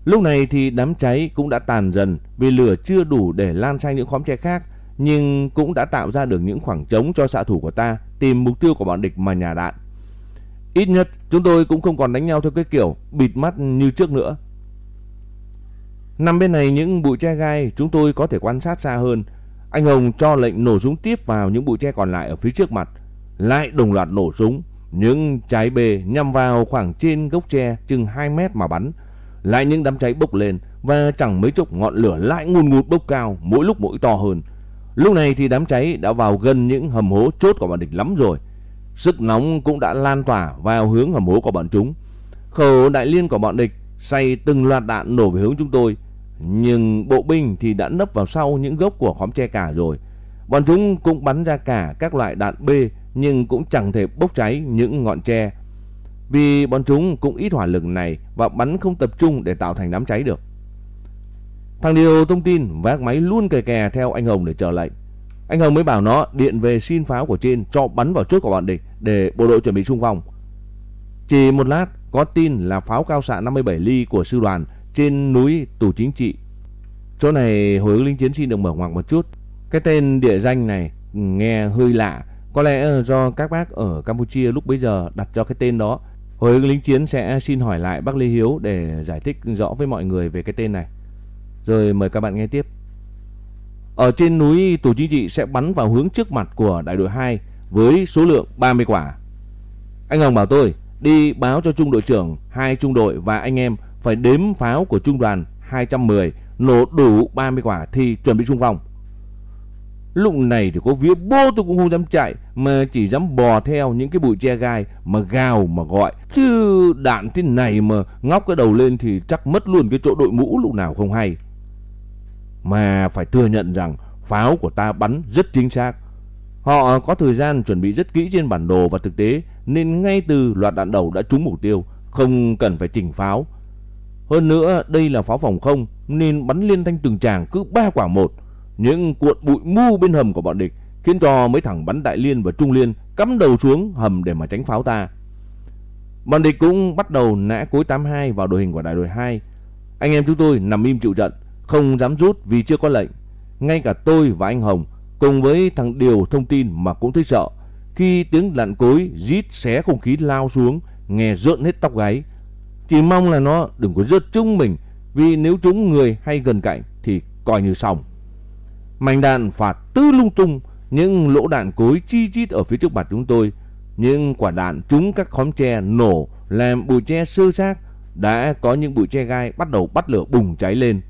Lúc này thì đám cháy cũng đã tàn dần vì lửa chưa đủ để lan sang những khóm tre khác, nhưng cũng đã tạo ra được những khoảng trống cho xạ thủ của ta tìm mục tiêu của bọn địch mà nhà đạn. Ít nhất, chúng tôi cũng không còn đánh nhau theo cái kiểu bịt mắt như trước nữa. Nằm bên này những bụi tre gai, chúng tôi có thể quan sát xa hơn. Anh Hồng cho lệnh nổ súng tiếp vào những bụi tre còn lại ở phía trước mặt. Lại đồng loạt nổ súng. Những trái bề nhằm vào khoảng trên gốc tre chừng 2 mét mà bắn. Lại những đám cháy bốc lên và chẳng mấy chốc ngọn lửa lại ngùn ngụt bốc cao, mỗi lúc mỗi to hơn. Lúc này thì đám cháy đã vào gần những hầm hố chốt của bọn địch lắm rồi. Sức nóng cũng đã lan tỏa vào hướng hầm hố của bọn chúng. Khẩu đại liên của bọn địch say từng loạt đạn nổ về hướng chúng tôi. Nhưng bộ binh thì đã nấp vào sau những gốc của khóm tre cả rồi. Bọn chúng cũng bắn ra cả các loại đạn B nhưng cũng chẳng thể bốc cháy những ngọn tre. Vì bọn chúng cũng ít hỏa lực này và bắn không tập trung để tạo thành đám cháy được. Thằng Điều thông tin vác máy luôn kè kè theo anh Hồng để chờ lệnh. Anh Hồng mới bảo nó điện về xin pháo của trên cho bắn vào chốt của bọn địch để bộ đội chuẩn bị xung phong. Chỉ một lát, có tin là pháo cao xạ 57 ly của sư đoàn trên núi tù chính trị. Chỗ này hồi ứng lính chiến xin được mở ngoặc một chút. Cái tên địa danh này nghe hơi lạ. Có lẽ do các bác ở Campuchia lúc bấy giờ đặt cho cái tên đó. Hồi ứng lính chiến sẽ xin hỏi lại bác Lê Hiếu để giải thích rõ với mọi người về cái tên này. Rồi mời các bạn nghe tiếp. Ở trên núi tù chính trị sẽ bắn vào hướng trước mặt của đại đội 2 với số lượng 30 quả. Anh Hồng bảo tôi, đi báo cho trung đội trưởng hai trung đội và anh em phải đếm pháo của trung đoàn 210 nổ đủ 30 quả thì chuẩn bị xung phong. Lúc này thì có vía bố tôi cũng không dám chạy mà chỉ dám bò theo những cái bụi tre gai mà gào mà gọi. Chứ đạn thế này mà ngóc cái đầu lên thì chắc mất luôn cái chỗ đội mũ lúc nào không hay. Mà phải thừa nhận rằng pháo của ta bắn rất chính xác. Họ có thời gian chuẩn bị rất kỹ trên bản đồ và thực tế nên ngay từ loạt đạn đầu đã trúng mục tiêu, không cần phải chỉnh pháo. Hơn nữa đây là pháo phòng không nên bắn liên thanh từng tràng cứ ba quả một. Những cuộn bụi mu bên hầm của bọn địch khiến cho mấy thằng bắn đại liên và trung liên cắm đầu xuống hầm để mà tránh pháo ta. Bọn địch cũng bắt đầu nã cối 82 vào đội hình của đại đội 2. Anh em chúng tôi nằm im chịu trận không dám rút vì chưa có lệnh. Ngay cả tôi và anh Hồng cùng với thằng Điều thông tin mà cũng thấy sợ. Khi tiếng đạn cối rít xé không khí lao xuống, nghe rợn hết tóc gáy. Chỉ mong là nó đừng có rớt trúng mình, vì nếu trúng người hay gần cạnh thì coi như xong. Mảnh đạn phạt tư lung tung, những lỗ đạn cối chi chít ở phía trước mặt chúng tôi. Nhưng quả đạn trúng các khóm tre nổ làm bụi tre sơ xác. Đã có những bụi tre gai bắt đầu bắt lửa bùng cháy lên.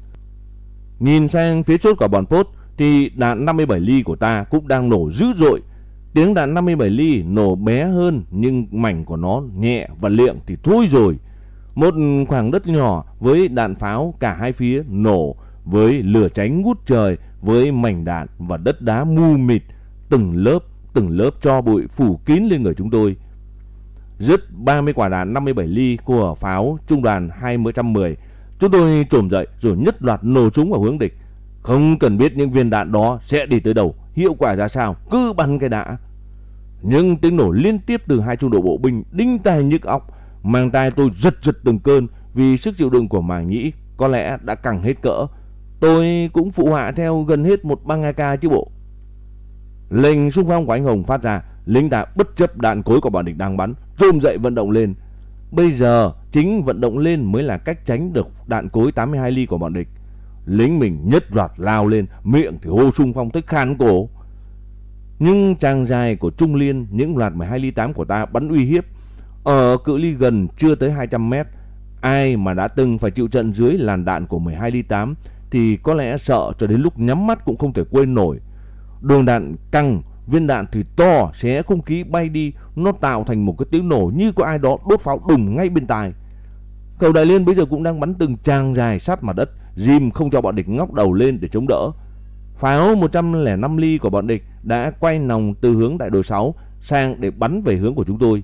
Nhìn sang phía chốt của bọn Pốt thì đạn 57 ly của ta cũng đang nổ dữ dội. Tiếng đạn 57 ly nổ bé hơn nhưng mảnh của nó nhẹ và liệng thì thôi rồi. Một khoảng đất nhỏ với đạn pháo cả hai phía nổ với lửa cháy ngút trời với mảnh đạn và đất đá mù mịt từng lớp từng lớp cho bụi phủ kín lên người chúng tôi. Dứt 30 quả đạn 57 ly của pháo trung đoàn 210, chúng tôi trồm dậy rồi nhất loạt nổ chúng vào hướng địch. Không cần biết những viên đạn đó sẽ đi tới đâu, hiệu quả ra sao, cứ bắn cái đã. Nhưng tiếng nổ liên tiếp từ hai trung đội bộ binh đinh tai nhức óc, mang tai tôi giật giật từng cơn vì sức chịu đựng của màng nhĩ có lẽ đã căng hết cỡ. Tôi cũng phụ họa theo gần hết một băng AK chứ bộ. Lệnh xung phong của anh Hồng phát ra, lính ta bất chấp đạn cối của bọn địch đang bắn, rôm dậy vận động lên. Bây giờ chính vận động lên mới là cách tránh được đạn cối 82 ly của bọn địch. Lính mình nhất loạt lao lên, miệng thì hô xung phong tới khan cổ. Nhưng chàng dài của Trung Liên, những loạt 12 ly 8 của ta bắn uy hiếp. Ở cự ly gần chưa tới 200 mét, ai mà đã từng phải chịu trận dưới làn đạn của 12 ly 8 thì có lẽ sợ cho đến lúc nhắm mắt cũng không thể quên nổi. Đường đạn căng, viên đạn thì to, xé không khí bay đi, nó tạo thành một cái tiếng nổ như có ai đó đốt pháo đùng ngay bên tai. Khẩu Đại Liên bây giờ cũng đang bắn từng trang dài sát mặt đất, dìm không cho bọn địch ngóc đầu lên để chống đỡ. Pháo 105 ly của bọn địch đã quay nòng từ hướng đại đội 6 sang để bắn về hướng của chúng tôi.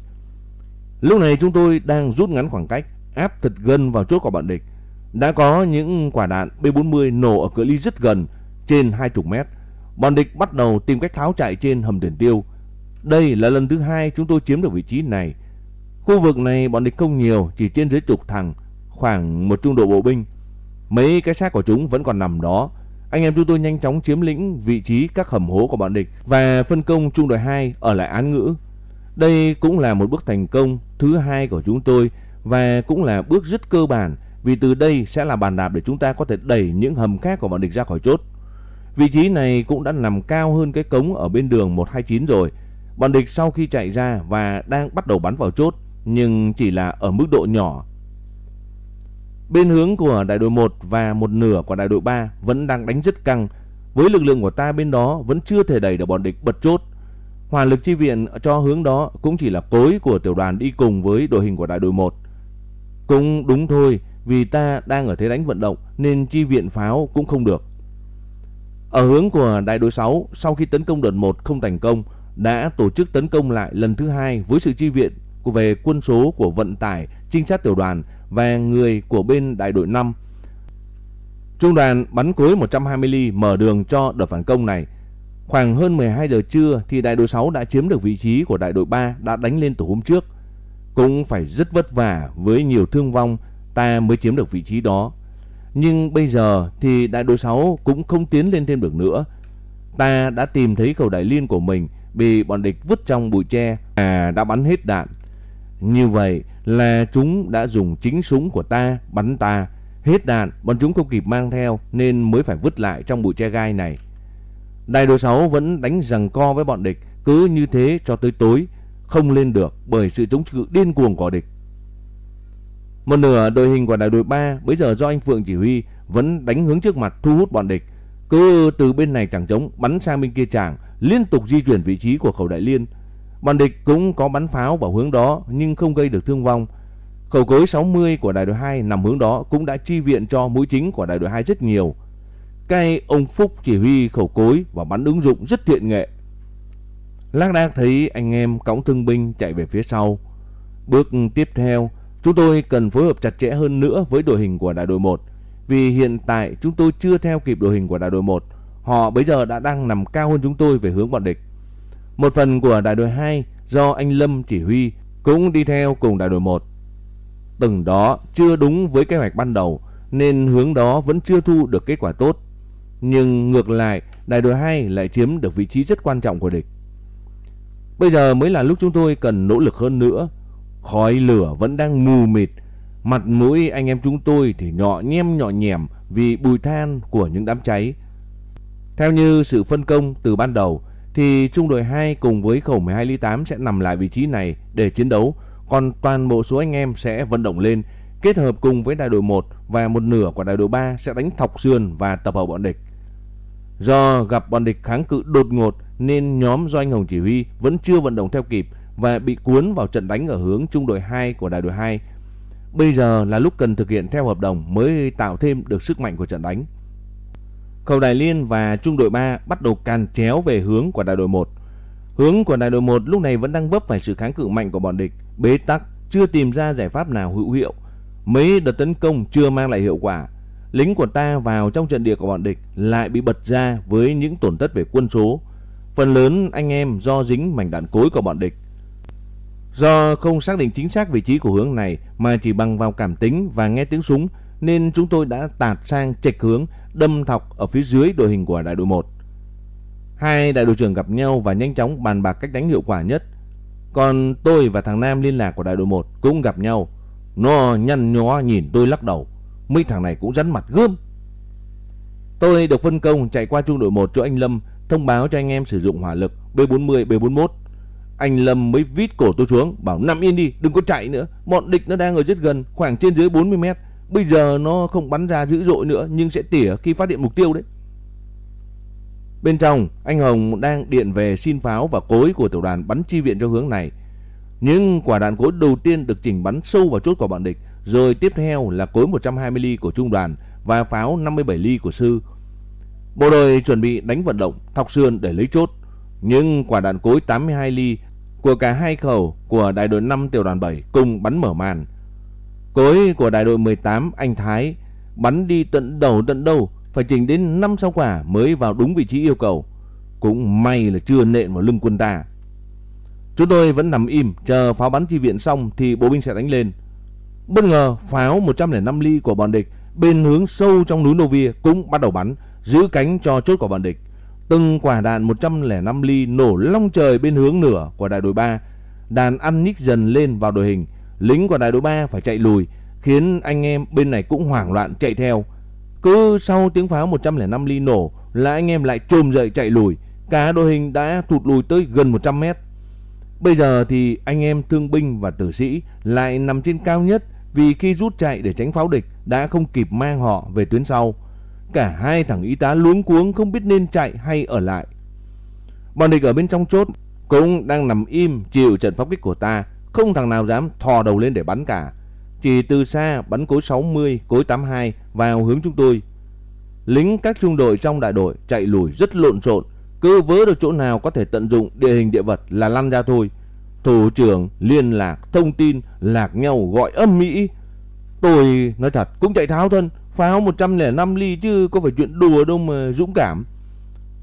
Lúc này chúng tôi đang rút ngắn khoảng cách, áp thật gần vào chốt của bọn địch. Đã có những quả đạn B40 nổ ở cự ly rất gần, trên 20 mét. Bọn địch bắt đầu tìm cách tháo chạy trên hầm tiền tiêu. Đây là lần thứ hai chúng tôi chiếm được vị trí này. Khu vực này bọn địch không nhiều, chỉ trên dưới chục thằng, khoảng một trung đội bộ binh. Mấy cái xác của chúng vẫn còn nằm đó. Anh em chúng tôi nhanh chóng chiếm lĩnh vị trí các hầm hố của bọn địch và phân công trung đội 2 ở lại án ngữ. Đây cũng là một bước thành công thứ hai của chúng tôi và cũng là bước rất cơ bản vì từ đây sẽ là bàn đạp để chúng ta có thể đẩy những hầm khác của bọn địch ra khỏi chốt. Vị trí này cũng đã nằm cao hơn cái cống ở bên đường 129 rồi. Bọn địch sau khi chạy ra và đang bắt đầu bắn vào chốt, nhưng chỉ là ở mức độ nhỏ. Bên hướng của đại đội 1 và một nửa của đại đội 3 vẫn đang đánh rất căng. Với lực lượng của ta bên đó vẫn chưa thể đẩy được bọn địch bật chốt. Hỏa lực chi viện cho hướng đó cũng chỉ là cối của tiểu đoàn đi cùng với đội hình của đại đội 1. Cũng đúng thôi, vì ta đang ở thế đánh vận động nên chi viện pháo cũng không được. Ở hướng của đại đội 6, sau khi tấn công đợt 1 không thành công, đã tổ chức tấn công lại lần thứ hai với sự chi viện về quân số của vận tải, trinh sát tiểu đoàn và người của bên đại đội 5. Trung đoàn bắn cối 120 ly mở đường cho đợt phản công này. Khoảng hơn 12 giờ trưa thì đại đội 6 đã chiếm được vị trí của đại đội 3 đã đánh lên từ hôm trước. Cũng phải rất vất vả với nhiều thương vong ta mới chiếm được vị trí đó. Nhưng bây giờ thì đại đội 6 cũng không tiến lên thêm được nữa. Ta đã tìm thấy cầu đại liên của mình bị bọn địch vứt trong bụi tre và đã bắn hết đạn. Như vậy là chúng đã dùng chính súng của ta bắn ta. Hết đạn, bọn chúng không kịp mang theo nên mới phải vứt lại trong bụi tre gai này. Đại đội 6 vẫn đánh rằng co với bọn địch, cứ như thế cho tới tối, không lên được bởi sự chống cự điên cuồng của địch. Một nửa đội hình của đại đội 3 bây giờ do anh Phượng chỉ huy vẫn đánh hướng trước mặt thu hút bọn địch. Cứ từ bên này chẳng chống bắn sang bên kia chẳng, liên tục di chuyển vị trí của khẩu đại liên. Bọn địch cũng có bắn pháo vào hướng đó nhưng không gây được thương vong. Khẩu cối 60 của đại đội 2 nằm hướng đó cũng đã chi viện cho mũi chính của đại đội 2 rất nhiều. Cái ông Phúc chỉ huy khẩu cối và bắn ứng dụng rất thiện nghệ. Lác đác thấy anh em cõng thương binh chạy về phía sau. Bước tiếp theo, chúng tôi cần phối hợp chặt chẽ hơn nữa với đội hình của đại đội 1. Vì hiện tại chúng tôi chưa theo kịp đội hình của đại đội 1. Họ bây giờ đã đang nằm cao hơn chúng tôi về hướng bọn địch. Một phần của đại đội 2 do anh Lâm chỉ huy cũng đi theo cùng đại đội 1. Từng đó chưa đúng với kế hoạch ban đầu nên hướng đó vẫn chưa thu được kết quả tốt. Nhưng ngược lại, đại đội 2 lại chiếm được vị trí rất quan trọng của địch. Bây giờ mới là lúc chúng tôi cần nỗ lực hơn nữa. Khói lửa vẫn đang mù mịt. Mặt mũi anh em chúng tôi thì nhọ nhem nhọ nhèm vì bùi than của những đám cháy. Theo như sự phân công từ ban đầu thì trung đội 2 cùng với khẩu 12 ly 8 sẽ nằm lại vị trí này để chiến đấu. Còn toàn bộ số anh em sẽ vận động lên kết hợp cùng với đại đội 1 và một nửa của đại đội 3 sẽ đánh thọc sườn và tập hợp bọn địch. Do gặp bọn địch kháng cự đột ngột nên nhóm do anh Hồng chỉ huy vẫn chưa vận động theo kịp và bị cuốn vào trận đánh ở hướng trung đội 2 của đại đội 2. Bây giờ là lúc cần thực hiện theo hợp đồng mới tạo thêm được sức mạnh của trận đánh. Cầu Đại Liên và trung đội 3 bắt đầu càn chéo về hướng của đại đội 1. Hướng của đại đội 1 lúc này vẫn đang vấp phải sự kháng cự mạnh của bọn địch, bế tắc, chưa tìm ra giải pháp nào hữu hiệu. Mấy đợt tấn công chưa mang lại hiệu quả. Lính của ta vào trong trận địa của bọn địch lại bị bật ra với những tổn thất về quân số. Phần lớn anh em do dính mảnh đạn cối của bọn địch. Do không xác định chính xác vị trí của hướng này mà chỉ bằng vào cảm tính và nghe tiếng súng, nên chúng tôi đã tạt sang chệch hướng, đâm thọc ở phía dưới đội hình của đại đội 1. Hai đại đội trưởng gặp nhau và nhanh chóng bàn bạc cách đánh hiệu quả nhất. Còn tôi và thằng Nam liên lạc của đại đội 1 cũng gặp nhau. Nó nhăn nhó nhìn tôi lắc đầu. Mấy thằng này cũng rắn mặt gươm. Tôi được phân công chạy qua trung đội 1 chỗ anh Lâm thông báo cho anh em sử dụng hỏa lực B40, B41. Anh Lâm mới vít cổ tôi xuống bảo nằm yên đi đừng có chạy nữa. Bọn địch nó đang ở rất gần khoảng trên dưới 40 mét. Bây giờ nó không bắn ra dữ dội nữa nhưng sẽ tỉa khi phát hiện mục tiêu đấy. Bên trong, anh Hồng đang điện về xin pháo và cối của tiểu đoàn bắn chi viện cho hướng này. Những quả đạn cối đầu tiên được chỉnh bắn sâu vào chốt của bọn địch, rồi tiếp theo là cối 120 ly của trung đoàn và pháo 57 ly của sư. Bộ đội chuẩn bị đánh vận động thọc sườn để lấy chốt, nhưng quả đạn cối 82 ly của cả hai khẩu của đại đội 5 tiểu đoàn 7 cùng bắn mở màn. Cối của đại đội 18 anh Thái bắn đi tận đầu tận đầu phải chỉnh đến 5 sau quả mới vào đúng vị trí yêu cầu. Cũng may là chưa nện vào lưng quân ta. Chúng tôi vẫn nằm im chờ pháo bắn chi viện xong thì bộ binh sẽ đánh lên. Bất ngờ pháo 105 ly của bọn địch bên hướng sâu trong núi Novia cũng bắt đầu bắn, giữ cánh cho chốt của bọn địch. Từng quả đạn 105 ly nổ long trời bên hướng nửa của đại đội 3. Đàn ăn nhích dần lên vào đội hình. Lính của đại đội 3 phải chạy lùi, khiến anh em bên này cũng hoảng loạn chạy theo. Cứ sau tiếng pháo 105 ly nổ là anh em lại trồm dậy chạy lùi. Cả đội hình đã thụt lùi tới gần 100 mét. Bây giờ thì anh em thương binh và tử sĩ lại nằm trên cao nhất vì khi rút chạy để tránh pháo địch đã không kịp mang họ về tuyến sau. Cả hai thằng y tá luống cuống không biết nên chạy hay ở lại. Bọn địch ở bên trong chốt cũng đang nằm im chịu trận pháo kích của ta, không thằng nào dám thò đầu lên để bắn cả. Chỉ từ xa bắn cối 60, cối 82 vào hướng chúng tôi. Lính các trung đội trong đại đội chạy lùi rất lộn xộn, cứ vớ được chỗ nào có thể tận dụng địa hình địa vật là lăn ra thôi. Thủ trưởng liên lạc, thông tin, lạc nhau gọi âm mỹ. Tôi nói thật cũng chạy tháo thân, pháo 105 ly chứ có phải chuyện đùa đâu mà dũng cảm.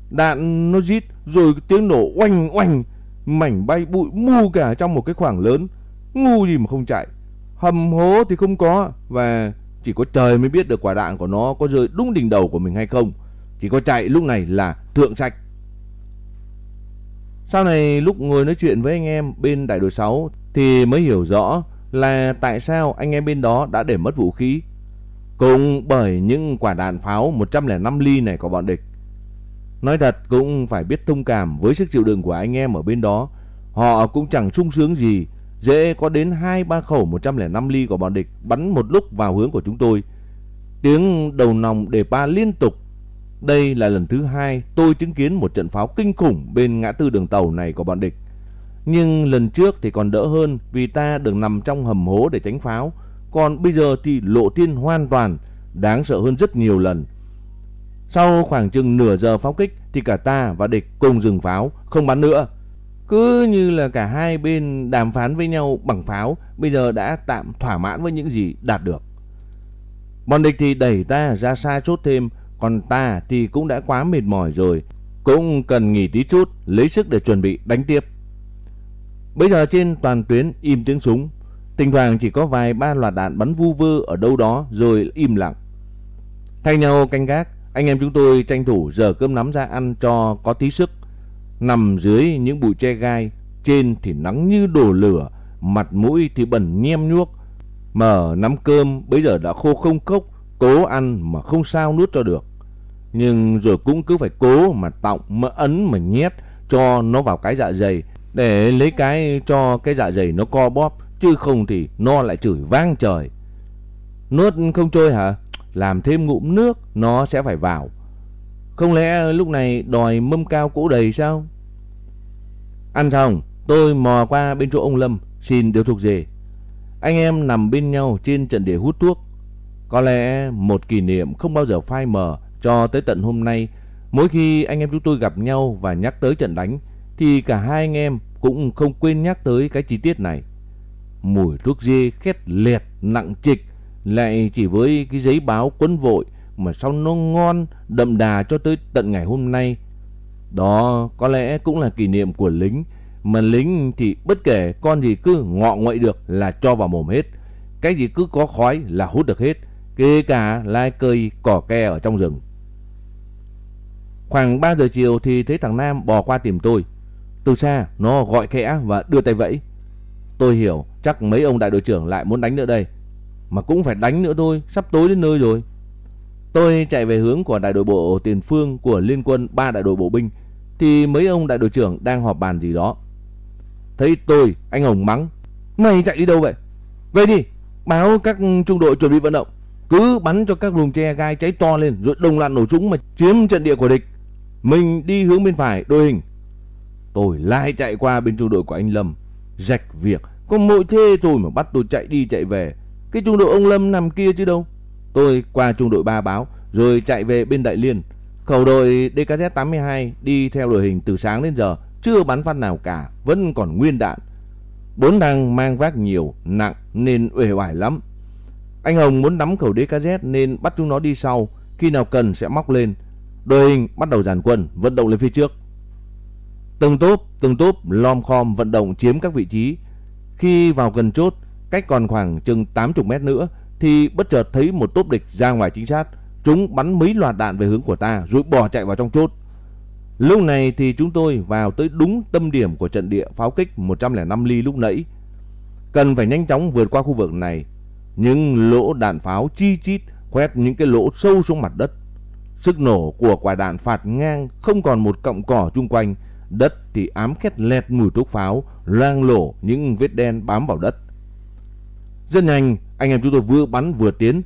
Đạn nó rít rồi tiếng nổ oanh oanh, mảnh bay bụi mu cả trong một cái khoảng lớn. Ngu gì mà không chạy. Hầm hố thì không có và chỉ có trời mới biết được quả đạn của nó có rơi đúng đỉnh đầu của mình hay không. Chỉ có chạy lúc này là thượng sạch sau này lúc ngồi nói chuyện với anh em bên đại đội 6 thì mới hiểu rõ là tại sao anh em bên đó đã để mất vũ khí. Cũng bởi những quả đạn pháo 105 ly này của bọn địch. Nói thật cũng phải biết thông cảm với sức chịu đựng của anh em ở bên đó. Họ cũng chẳng sung sướng gì, dễ có đến 2-3 khẩu 105 ly của bọn địch bắn một lúc vào hướng của chúng tôi. Tiếng đầu nòng đề ba liên tục. Đây là lần thứ hai tôi chứng kiến một trận pháo kinh khủng bên ngã tư đường tàu này của bọn địch. Nhưng lần trước thì còn đỡ hơn vì ta được nằm trong hầm hố để tránh pháo. Còn bây giờ thì lộ thiên hoàn toàn, đáng sợ hơn rất nhiều lần. Sau khoảng chừng nửa giờ pháo kích thì cả ta và địch cùng dừng pháo, không bắn nữa. Cứ như là cả hai bên đàm phán với nhau bằng pháo, bây giờ đã tạm thỏa mãn với những gì đạt được. Bọn địch thì đẩy ta ra xa chốt thêm, còn ta thì cũng đã quá mệt mỏi rồi, cũng cần nghỉ tí chút, lấy sức để chuẩn bị đánh tiếp. Bây giờ trên toàn tuyến im tiếng súng, thỉnh thoảng chỉ có vài ba loạt đạn bắn vu vơ ở đâu đó rồi im lặng. Thay nhau canh gác, anh em chúng tôi tranh thủ giờ cơm nắm ra ăn cho có tí sức. Nằm dưới những bụi tre gai, trên thì nắng như đổ lửa, mặt mũi thì bẩn nhem nhuốc. Mở nắm cơm bây giờ đã khô không cốc, cố ăn mà không sao nuốt cho được. Nhưng rồi cũng cứ phải cố mà tọng, mà ấn, mà nhét cho nó vào cái dạ dày để lấy cái cho cái dạ dày nó co bóp chứ không thì nó lại chửi vang trời. Nuốt không trôi hả? Làm thêm ngụm nước nó sẽ phải vào. Không lẽ lúc này đòi mâm cao cỗ đầy sao? Ăn xong, tôi mò qua bên chỗ ông Lâm, xin điều thuộc về. Anh em nằm bên nhau trên trận địa hút thuốc. Có lẽ một kỷ niệm không bao giờ phai mờ cho tới tận hôm nay. Mỗi khi anh em chúng tôi gặp nhau và nhắc tới trận đánh, thì cả hai anh em cũng không quên nhắc tới cái chi tiết này. Mùi thuốc dê khét lẹt nặng trịch lại chỉ với cái giấy báo quấn vội mà sao nó ngon đậm đà cho tới tận ngày hôm nay. Đó có lẽ cũng là kỷ niệm của lính mà lính thì bất kể con gì cứ ngọ nguậy được là cho vào mồm hết. Cái gì cứ có khói là hút được hết. Kể cả lai cây cỏ ke ở trong rừng. Khoảng 3 giờ chiều thì thấy thằng Nam bò qua tìm tôi. Từ xa nó gọi khẽ và đưa tay vẫy. Tôi hiểu chắc mấy ông đại đội trưởng lại muốn đánh nữa đây. Mà cũng phải đánh nữa thôi, sắp tối đến nơi rồi. Tôi chạy về hướng của đại đội bộ tiền phương của liên quân ba đại đội bộ binh thì mấy ông đại đội trưởng đang họp bàn gì đó. Thấy tôi, anh Hồng mắng. Mày chạy đi đâu vậy? Về đi, báo các trung đội chuẩn bị vận động. Cứ bắn cho các lùm tre gai cháy to lên rồi đồng loạt nổ súng mà chiếm trận địa của địch. Mình đi hướng bên phải đội hình. Tôi lại chạy qua bên trung đội của anh Lâm. Rạch việc, có mỗi thế tôi mà bắt tôi chạy đi chạy về. Cái trung đội ông Lâm nằm kia chứ đâu. Tôi qua trung đội 3 báo rồi chạy về bên Đại Liên. Khẩu đội DKZ-82 đi theo đội hình từ sáng đến giờ chưa bắn phát nào cả, vẫn còn nguyên đạn. Bốn thằng mang vác nhiều, nặng nên uể oải lắm. Anh Hồng muốn nắm khẩu DKZ nên bắt chúng nó đi sau, khi nào cần sẽ móc lên. Đội hình bắt đầu dàn quân, vận động lên phía trước. Từng tốp, từng tốp lom khom vận động chiếm các vị trí. Khi vào gần chốt, cách còn khoảng chừng 80 mét nữa thì bất chợt thấy một tốp địch ra ngoài chính xác. Chúng bắn mấy loạt đạn về hướng của ta rồi bỏ chạy vào trong chốt. Lúc này thì chúng tôi vào tới đúng tâm điểm của trận địa pháo kích 105 ly lúc nãy. Cần phải nhanh chóng vượt qua khu vực này. Những lỗ đạn pháo chi chít khoét những cái lỗ sâu xuống mặt đất. Sức nổ của quả đạn phạt ngang không còn một cọng cỏ chung quanh. Đất thì ám khét lẹt mùi thuốc pháo, loang lổ những vết đen bám vào đất. Rất nhanh, anh em chúng tôi vừa bắn vừa tiến.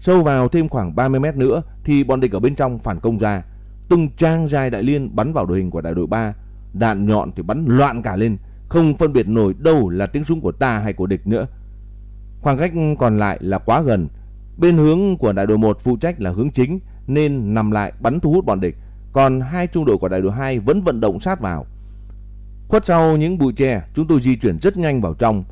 Sâu vào thêm khoảng 30 mét nữa thì bọn địch ở bên trong phản công ra. Từng trang dài đại liên bắn vào đội hình của đại đội 3. Đạn nhọn thì bắn loạn cả lên, không phân biệt nổi đâu là tiếng súng của ta hay của địch nữa. Khoảng cách còn lại là quá gần. Bên hướng của đại đội 1 phụ trách là hướng chính nên nằm lại bắn thu hút bọn địch. Còn hai trung đội của đại đội 2 vẫn vận động sát vào. Khuất sau những bụi tre, chúng tôi di chuyển rất nhanh vào trong.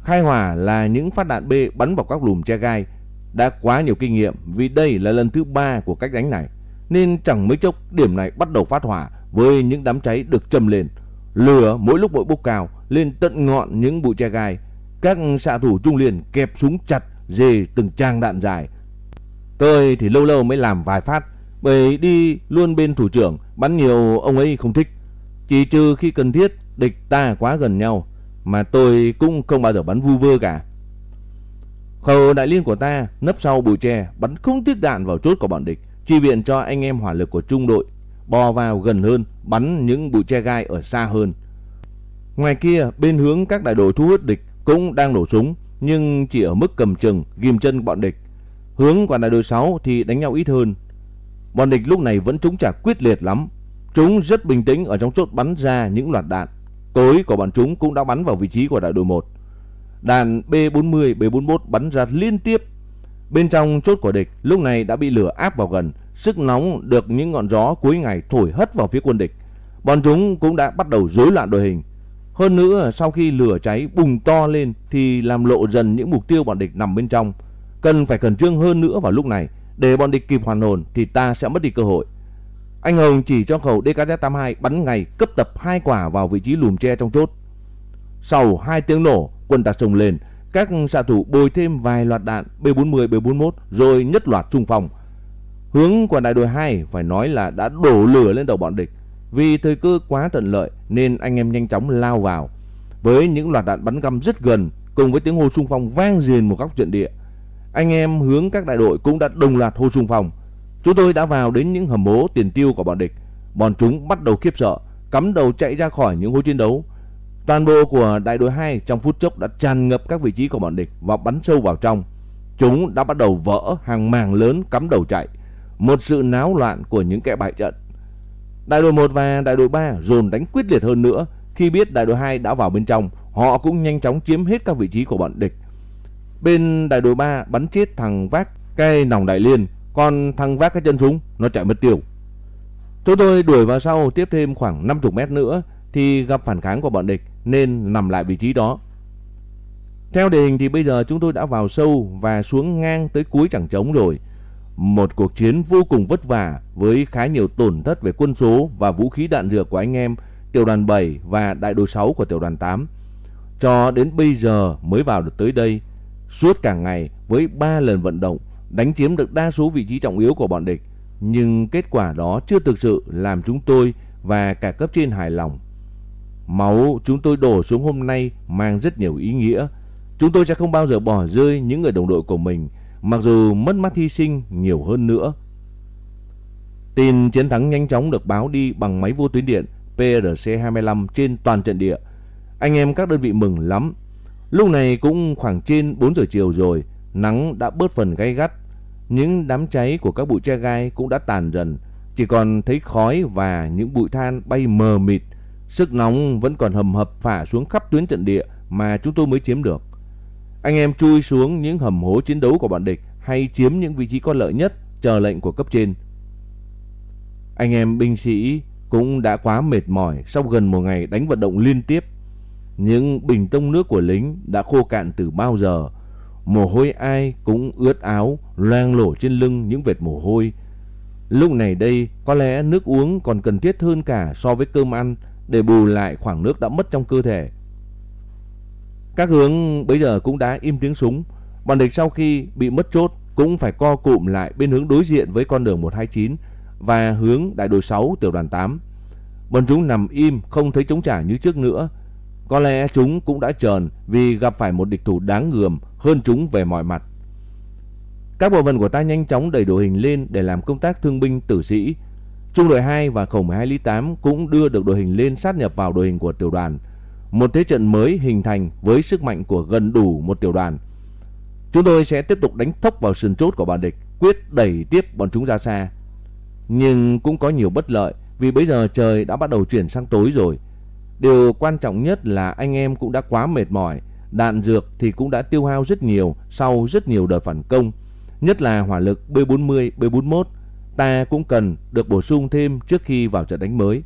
Khai hỏa là những phát đạn B bắn vào các lùm tre gai. Đã quá nhiều kinh nghiệm vì đây là lần thứ ba của cách đánh này. Nên chẳng mấy chốc điểm này bắt đầu phát hỏa với những đám cháy được châm lên. Lửa mỗi lúc mỗi bốc cao lên tận ngọn những bụi tre gai. Các xạ thủ trung liền kẹp súng chặt dề từng trang đạn dài. Tôi thì lâu lâu mới làm vài phát bởi đi luôn bên thủ trưởng bắn nhiều ông ấy không thích. Chỉ trừ khi cần thiết địch ta quá gần nhau mà tôi cũng không bao giờ bắn vu vơ cả. Khẩu đại liên của ta nấp sau bụi tre bắn không tiếc đạn vào chốt của bọn địch, chi viện cho anh em hỏa lực của trung đội bò vào gần hơn, bắn những bụi tre gai ở xa hơn. Ngoài kia, bên hướng các đại đội thu hút địch cũng đang nổ súng, nhưng chỉ ở mức cầm chừng, ghim chân bọn địch. Hướng quả đại đội 6 thì đánh nhau ít hơn. Bọn địch lúc này vẫn trúng trả quyết liệt lắm. Chúng rất bình tĩnh ở trong chốt bắn ra những loạt đạn. Cối của bọn chúng cũng đã bắn vào vị trí của đại đội 1. Đạn B40, B41 bắn ra liên tiếp. Bên trong chốt của địch lúc này đã bị lửa áp vào gần, sức nóng được những ngọn gió cuối ngày thổi hất vào phía quân địch. Bọn chúng cũng đã bắt đầu rối loạn đội hình. Hơn nữa sau khi lửa cháy bùng to lên thì làm lộ dần những mục tiêu bọn địch nằm bên trong. Cần phải cẩn trương hơn nữa vào lúc này để bọn địch kịp hoàn hồn thì ta sẽ mất đi cơ hội. Anh Hồng chỉ cho khẩu DKZ-82 bắn ngay cấp tập hai quả vào vị trí lùm tre trong chốt. Sau hai tiếng nổ, quân ta xông lên, các xạ thủ bồi thêm vài loạt đạn B40, B41 rồi nhất loạt trung phòng Hướng của đại đội 2 phải nói là đã đổ lửa lên đầu bọn địch. Vì thời cơ quá thuận lợi nên anh em nhanh chóng lao vào. Với những loạt đạn bắn găm rất gần cùng với tiếng hô xung phong vang dền một góc trận địa. Anh em hướng các đại đội cũng đã đồng loạt hô xung phong. Chúng tôi đã vào đến những hầm hố tiền tiêu của bọn địch. Bọn chúng bắt đầu khiếp sợ, cắm đầu chạy ra khỏi những hố chiến đấu. Toàn bộ của đại đội 2 trong phút chốc đã tràn ngập các vị trí của bọn địch và bắn sâu vào trong. Chúng đã bắt đầu vỡ hàng màng lớn cắm đầu chạy. Một sự náo loạn của những kẻ bại trận. Đại đội 1 và đại đội 3 dồn đánh quyết liệt hơn nữa. Khi biết đại đội 2 đã vào bên trong, họ cũng nhanh chóng chiếm hết các vị trí của bọn địch. Bên đại đội 3 bắn chết thằng vác cây nòng đại liên còn thằng vác cái chân súng nó chạy mất tiêu. Chúng tôi đuổi vào sau tiếp thêm khoảng 50 mét nữa thì gặp phản kháng của bọn địch nên nằm lại vị trí đó. Theo địa hình thì bây giờ chúng tôi đã vào sâu và xuống ngang tới cuối chẳng trống rồi. Một cuộc chiến vô cùng vất vả với khá nhiều tổn thất về quân số và vũ khí đạn dược của anh em tiểu đoàn 7 và đại đội 6 của tiểu đoàn 8. Cho đến bây giờ mới vào được tới đây. Suốt cả ngày với 3 lần vận động đánh chiếm được đa số vị trí trọng yếu của bọn địch. Nhưng kết quả đó chưa thực sự làm chúng tôi và cả cấp trên hài lòng. Máu chúng tôi đổ xuống hôm nay mang rất nhiều ý nghĩa. Chúng tôi sẽ không bao giờ bỏ rơi những người đồng đội của mình, mặc dù mất mát hy sinh nhiều hơn nữa. Tin chiến thắng nhanh chóng được báo đi bằng máy vô tuyến điện PRC-25 trên toàn trận địa. Anh em các đơn vị mừng lắm. Lúc này cũng khoảng trên 4 giờ chiều rồi, nắng đã bớt phần gay gắt. Những đám cháy của các bụi tre gai cũng đã tàn dần, chỉ còn thấy khói và những bụi than bay mờ mịt. Sức nóng vẫn còn hầm hập phả xuống khắp tuyến trận địa mà chúng tôi mới chiếm được. Anh em chui xuống những hầm hố chiến đấu của bọn địch hay chiếm những vị trí có lợi nhất chờ lệnh của cấp trên. Anh em binh sĩ cũng đã quá mệt mỏi sau gần một ngày đánh vận động liên tiếp. Những bình tông nước của lính đã khô cạn từ bao giờ. Mồ hôi ai cũng ướt áo, loang lổ trên lưng những vệt mồ hôi. Lúc này đây, có lẽ nước uống còn cần thiết hơn cả so với cơm ăn để bù lại khoảng nước đã mất trong cơ thể. Các hướng bây giờ cũng đã im tiếng súng. Bọn địch sau khi bị mất chốt cũng phải co cụm lại bên hướng đối diện với con đường 129 và hướng đại đội 6 tiểu đoàn 8. Bọn chúng nằm im, không thấy chống trả như trước nữa. Có lẽ chúng cũng đã trờn vì gặp phải một địch thủ đáng gườm hơn chúng về mọi mặt. Các bộ phận của ta nhanh chóng đẩy đội hình lên để làm công tác thương binh tử sĩ. Trung đội 2 và khẩu 12 ly 8 cũng đưa được đội hình lên sát nhập vào đội hình của tiểu đoàn. Một thế trận mới hình thành với sức mạnh của gần đủ một tiểu đoàn. Chúng tôi sẽ tiếp tục đánh thốc vào sườn chốt của bọn địch, quyết đẩy tiếp bọn chúng ra xa. Nhưng cũng có nhiều bất lợi vì bây giờ trời đã bắt đầu chuyển sang tối rồi. Điều quan trọng nhất là anh em cũng đã quá mệt mỏi, đạn dược thì cũng đã tiêu hao rất nhiều sau rất nhiều đợt phản công, nhất là hỏa lực B40, B41. Ta cũng cần được bổ sung thêm trước khi vào trận đánh mới.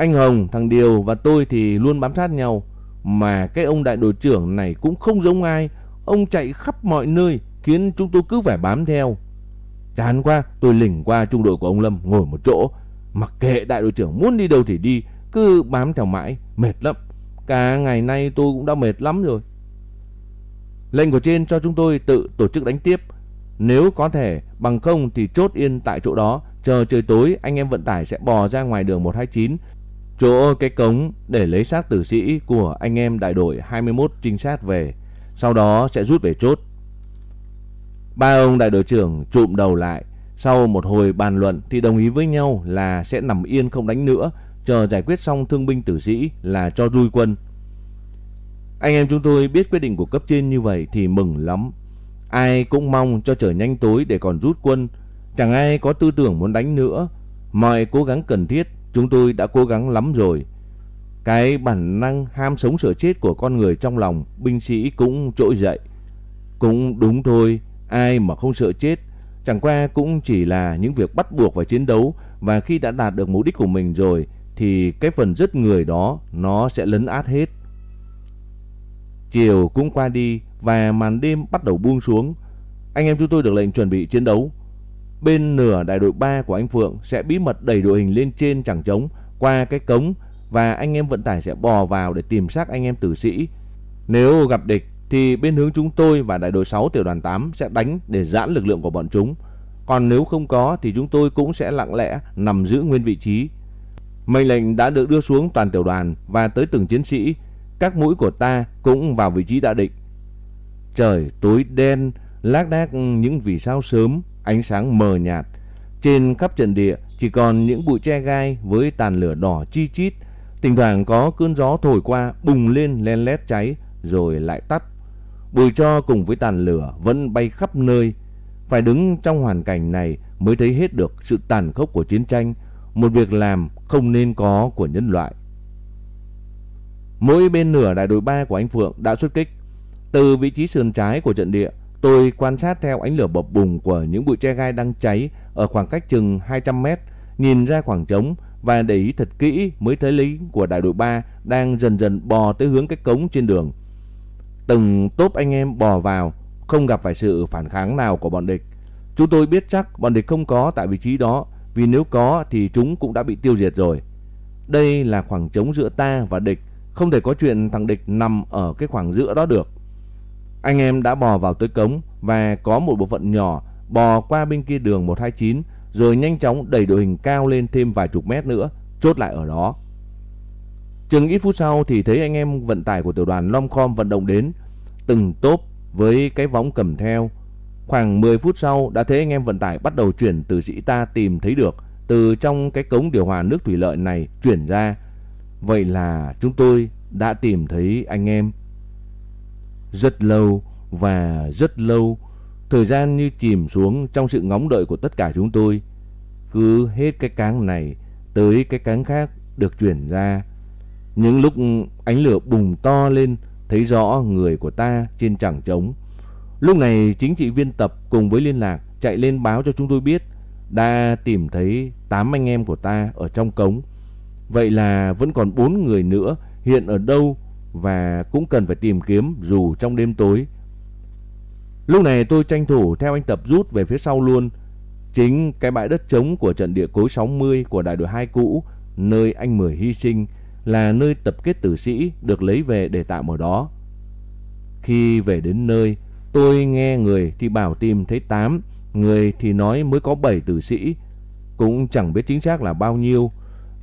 Anh Hồng, thằng Điều và tôi thì luôn bám sát nhau, mà cái ông đại đội trưởng này cũng không giống ai, ông chạy khắp mọi nơi khiến chúng tôi cứ phải bám theo. Chán quá, tôi lỉnh qua trung đội của ông Lâm ngồi một chỗ. Mặc kệ đại đội trưởng muốn đi đâu thì đi, cứ bám theo mãi, mệt lắm. Cả ngày nay tôi cũng đã mệt lắm rồi. Lệnh của trên cho chúng tôi tự tổ chức đánh tiếp. Nếu có thể, bằng không thì chốt yên tại chỗ đó. Chờ trời tối, anh em vận tải sẽ bò ra ngoài đường 129, chỗ cái cống để lấy xác tử sĩ của anh em đại đội 21 trinh sát về. Sau đó sẽ rút về chốt. Ba ông đại đội trưởng trụm đầu lại. Sau một hồi bàn luận thì đồng ý với nhau là sẽ nằm yên không đánh nữa, chờ giải quyết xong thương binh tử sĩ là cho lui quân. Anh em chúng tôi biết quyết định của cấp trên như vậy thì mừng lắm. Ai cũng mong cho trời nhanh tối để còn rút quân. Chẳng ai có tư tưởng muốn đánh nữa. Mọi cố gắng cần thiết chúng tôi đã cố gắng lắm rồi. Cái bản năng ham sống sợ chết của con người trong lòng binh sĩ cũng trỗi dậy. Cũng đúng thôi, Ai mà không sợ chết, chẳng qua cũng chỉ là những việc bắt buộc phải chiến đấu và khi đã đạt được mục đích của mình rồi thì cái phần rất người đó nó sẽ lấn át hết. Chiều cũng qua đi và màn đêm bắt đầu buông xuống. Anh em chúng tôi được lệnh chuẩn bị chiến đấu. Bên nửa đại đội 3 của anh Phượng sẽ bí mật đẩy đội hình lên trên chẳng trống qua cái cống và anh em vận tải sẽ bò vào để tìm xác anh em tử sĩ. Nếu gặp địch thì bên hướng chúng tôi và đại đội 6 tiểu đoàn 8 sẽ đánh để giãn lực lượng của bọn chúng. Còn nếu không có thì chúng tôi cũng sẽ lặng lẽ nằm giữ nguyên vị trí. Mệnh lệnh đã được đưa xuống toàn tiểu đoàn và tới từng chiến sĩ. Các mũi của ta cũng vào vị trí đã định. Trời tối đen, lác đác những vì sao sớm, ánh sáng mờ nhạt. Trên khắp trận địa chỉ còn những bụi tre gai với tàn lửa đỏ chi chít. Thỉnh thoảng có cơn gió thổi qua bùng lên len lét cháy rồi lại tắt Bụi cho cùng với tàn lửa vẫn bay khắp nơi. Phải đứng trong hoàn cảnh này mới thấy hết được sự tàn khốc của chiến tranh, một việc làm không nên có của nhân loại. Mỗi bên nửa đại đội 3 của anh Phượng đã xuất kích. Từ vị trí sườn trái của trận địa, tôi quan sát theo ánh lửa bập bùng của những bụi tre gai đang cháy ở khoảng cách chừng 200 mét, nhìn ra khoảng trống và để ý thật kỹ mới thấy lính của đại đội 3 đang dần dần bò tới hướng cái cống trên đường. Từng tốp anh em bò vào, không gặp phải sự phản kháng nào của bọn địch. Chúng tôi biết chắc bọn địch không có tại vị trí đó, vì nếu có thì chúng cũng đã bị tiêu diệt rồi. Đây là khoảng trống giữa ta và địch, không thể có chuyện thằng địch nằm ở cái khoảng giữa đó được. Anh em đã bò vào tới cống và có một bộ phận nhỏ bò qua bên kia đường 129 rồi nhanh chóng đẩy đội hình cao lên thêm vài chục mét nữa, chốt lại ở đó. Chừng ít phút sau thì thấy anh em vận tải của tiểu đoàn Lomcom vận động đến, từng tốp với cái võng cầm theo. Khoảng 10 phút sau đã thấy anh em vận tải bắt đầu chuyển từ sĩ ta tìm thấy được từ trong cái cống điều hòa nước thủy lợi này chuyển ra. Vậy là chúng tôi đã tìm thấy anh em. Rất lâu và rất lâu, thời gian như chìm xuống trong sự ngóng đợi của tất cả chúng tôi. Cứ hết cái cáng này tới cái cáng khác được chuyển ra. Những lúc ánh lửa bùng to lên, thấy rõ người của ta trên chẳng trống. Lúc này chính trị viên tập cùng với liên lạc chạy lên báo cho chúng tôi biết đã tìm thấy 8 anh em của ta ở trong cống. Vậy là vẫn còn 4 người nữa hiện ở đâu và cũng cần phải tìm kiếm dù trong đêm tối. Lúc này tôi tranh thủ theo anh Tập rút về phía sau luôn. Chính cái bãi đất trống của trận địa cối 60 của đại đội 2 cũ, nơi anh Mười hy sinh, là nơi tập kết tử sĩ được lấy về để tạm ở đó. Khi về đến nơi, tôi nghe người thì bảo tìm thấy 8, người thì nói mới có 7 tử sĩ. Cũng chẳng biết chính xác là bao nhiêu.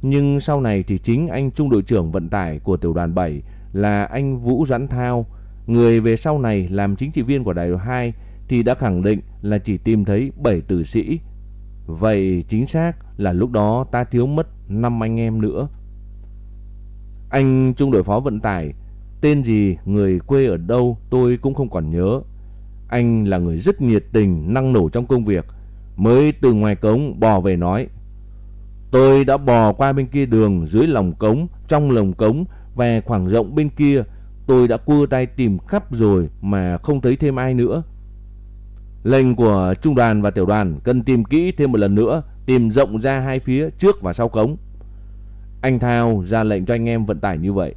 Nhưng sau này thì chính anh trung đội trưởng vận tải của tiểu đoàn 7 là anh Vũ Doãn Thao, người về sau này làm chính trị viên của đại đội 2 thì đã khẳng định là chỉ tìm thấy 7 tử sĩ. Vậy chính xác là lúc đó ta thiếu mất 5 anh em nữa. Anh trung đội phó vận tải, tên gì, người quê ở đâu tôi cũng không còn nhớ. Anh là người rất nhiệt tình, năng nổ trong công việc. Mới từ ngoài cống bò về nói. Tôi đã bò qua bên kia đường, dưới lòng cống, trong lòng cống về khoảng rộng bên kia. Tôi đã cua tay tìm khắp rồi mà không thấy thêm ai nữa. Lệnh của trung đoàn và tiểu đoàn cần tìm kỹ thêm một lần nữa, tìm rộng ra hai phía trước và sau cống. Anh Thao ra lệnh cho anh em vận tải như vậy.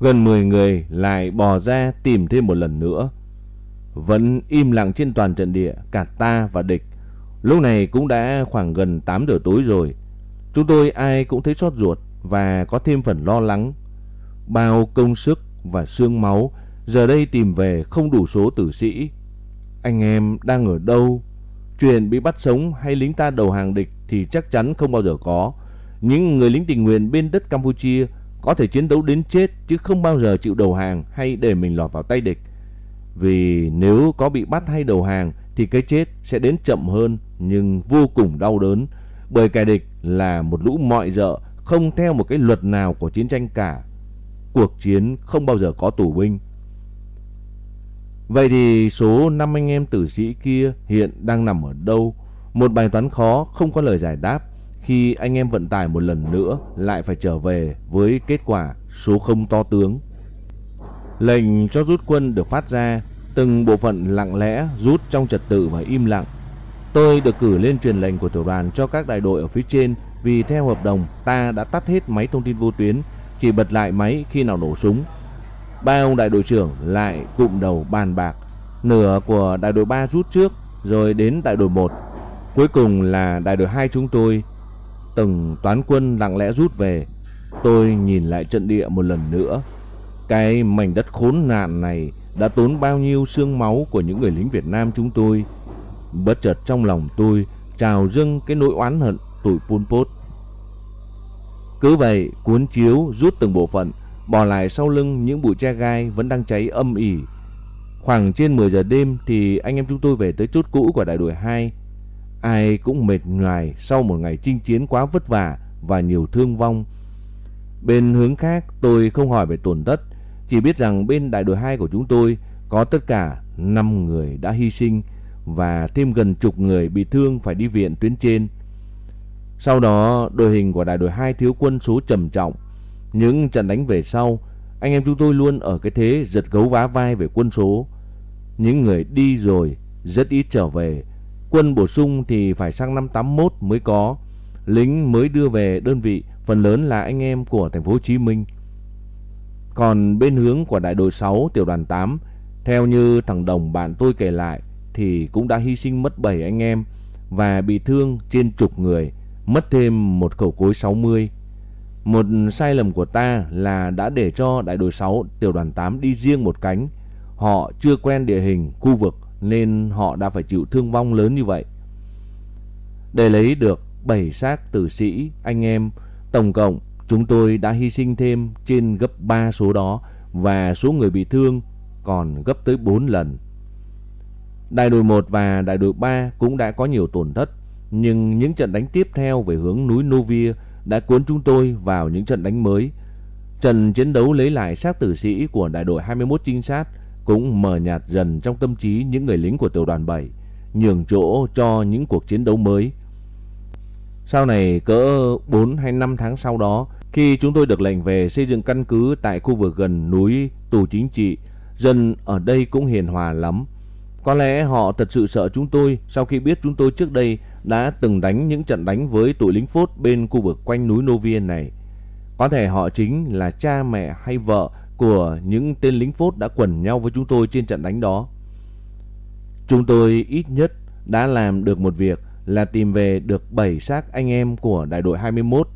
Gần 10 người lại bò ra tìm thêm một lần nữa. Vẫn im lặng trên toàn trận địa, cả ta và địch. Lúc này cũng đã khoảng gần 8 giờ tối rồi. Chúng tôi ai cũng thấy xót ruột và có thêm phần lo lắng. Bao công sức và xương máu, giờ đây tìm về không đủ số tử sĩ. Anh em đang ở đâu? Chuyện bị bắt sống hay lính ta đầu hàng địch thì chắc chắn không bao giờ có. Những người lính tình nguyện bên đất Campuchia có thể chiến đấu đến chết chứ không bao giờ chịu đầu hàng hay để mình lọt vào tay địch. Vì nếu có bị bắt hay đầu hàng thì cái chết sẽ đến chậm hơn, nhưng vô cùng đau đớn, bởi kẻ địch là một lũ mọi dợ không theo một cái luật nào của chiến tranh cả. Cuộc chiến không bao giờ có tù binh. Vậy thì số 5 anh em tử sĩ kia hiện đang nằm ở đâu? Một bài toán khó không có lời giải đáp khi anh em vận tải một lần nữa lại phải trở về với kết quả số không to tướng. Lệnh cho rút quân được phát ra, từng bộ phận lặng lẽ rút trong trật tự và im lặng. Tôi được cử lên truyền lệnh của tiểu đoàn cho các đại đội ở phía trên vì theo hợp đồng ta đã tắt hết máy thông tin vô tuyến, chỉ bật lại máy khi nào nổ súng. Ba ông đại đội trưởng lại cụm đầu bàn bạc, nửa của đại đội 3 rút trước rồi đến đại đội 1. Cuối cùng là đại đội 2 chúng tôi từng toán quân lặng lẽ rút về. Tôi nhìn lại trận địa một lần nữa. Cái mảnh đất khốn nạn này đã tốn bao nhiêu xương máu của những người lính Việt Nam chúng tôi. Bất chợt trong lòng tôi trào dâng cái nỗi oán hận tụi Pol Pot. Cứ vậy, cuốn chiếu rút từng bộ phận, bỏ lại sau lưng những bụi tre gai vẫn đang cháy âm ỉ. Khoảng trên 10 giờ đêm thì anh em chúng tôi về tới chốt cũ của đại đội 2 Ai cũng mệt nhoài sau một ngày chinh chiến quá vất vả và nhiều thương vong. Bên hướng khác tôi không hỏi về tổn thất, chỉ biết rằng bên đại đội 2 của chúng tôi có tất cả 5 người đã hy sinh và thêm gần chục người bị thương phải đi viện tuyến trên. Sau đó đội hình của đại đội 2 thiếu quân số trầm trọng. Những trận đánh về sau, anh em chúng tôi luôn ở cái thế giật gấu vá vai về quân số. Những người đi rồi rất ít trở về Quân bổ sung thì phải sang năm 81 mới có. lính mới đưa về đơn vị phần lớn là anh em của thành phố Hồ Chí Minh. Còn bên hướng của đại đội 6 tiểu đoàn 8, theo như thằng Đồng bạn tôi kể lại thì cũng đã hy sinh mất 7 anh em và bị thương trên chục người, mất thêm một khẩu cối 60. Một sai lầm của ta là đã để cho đại đội 6 tiểu đoàn 8 đi riêng một cánh. Họ chưa quen địa hình, khu vực nên họ đã phải chịu thương vong lớn như vậy. Để lấy được 7 xác tử sĩ anh em, tổng cộng chúng tôi đã hy sinh thêm trên gấp 3 số đó và số người bị thương còn gấp tới 4 lần. Đại đội 1 và đại đội 3 cũng đã có nhiều tổn thất, nhưng những trận đánh tiếp theo về hướng núi Novia đã cuốn chúng tôi vào những trận đánh mới. Trận chiến đấu lấy lại xác tử sĩ của đại đội 21 trinh sát cũng mờ nhạt dần trong tâm trí những người lính của tiểu đoàn 7, nhường chỗ cho những cuộc chiến đấu mới. Sau này cỡ 4 hay 5 tháng sau đó, khi chúng tôi được lệnh về xây dựng căn cứ tại khu vực gần núi tù chính trị, dân ở đây cũng hiền hòa lắm. Có lẽ họ thật sự sợ chúng tôi sau khi biết chúng tôi trước đây đã từng đánh những trận đánh với tụi lính phốt bên khu vực quanh núi Novien này. Có thể họ chính là cha mẹ hay vợ của những tên lính phốt đã quần nhau với chúng tôi trên trận đánh đó. Chúng tôi ít nhất đã làm được một việc là tìm về được 7 xác anh em của đại đội 21.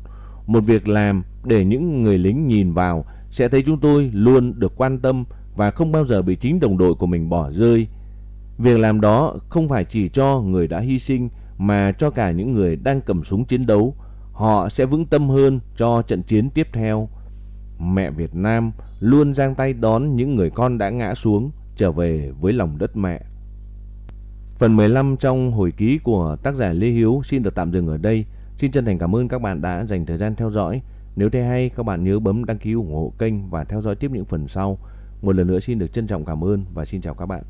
Một việc làm để những người lính nhìn vào sẽ thấy chúng tôi luôn được quan tâm và không bao giờ bị chính đồng đội của mình bỏ rơi. Việc làm đó không phải chỉ cho người đã hy sinh mà cho cả những người đang cầm súng chiến đấu. Họ sẽ vững tâm hơn cho trận chiến tiếp theo. Mẹ Việt Nam luôn giang tay đón những người con đã ngã xuống trở về với lòng đất mẹ. Phần 15 trong hồi ký của tác giả Lê Hiếu xin được tạm dừng ở đây. Xin chân thành cảm ơn các bạn đã dành thời gian theo dõi. Nếu thấy hay, các bạn nhớ bấm đăng ký ủng hộ kênh và theo dõi tiếp những phần sau. Một lần nữa xin được trân trọng cảm ơn và xin chào các bạn.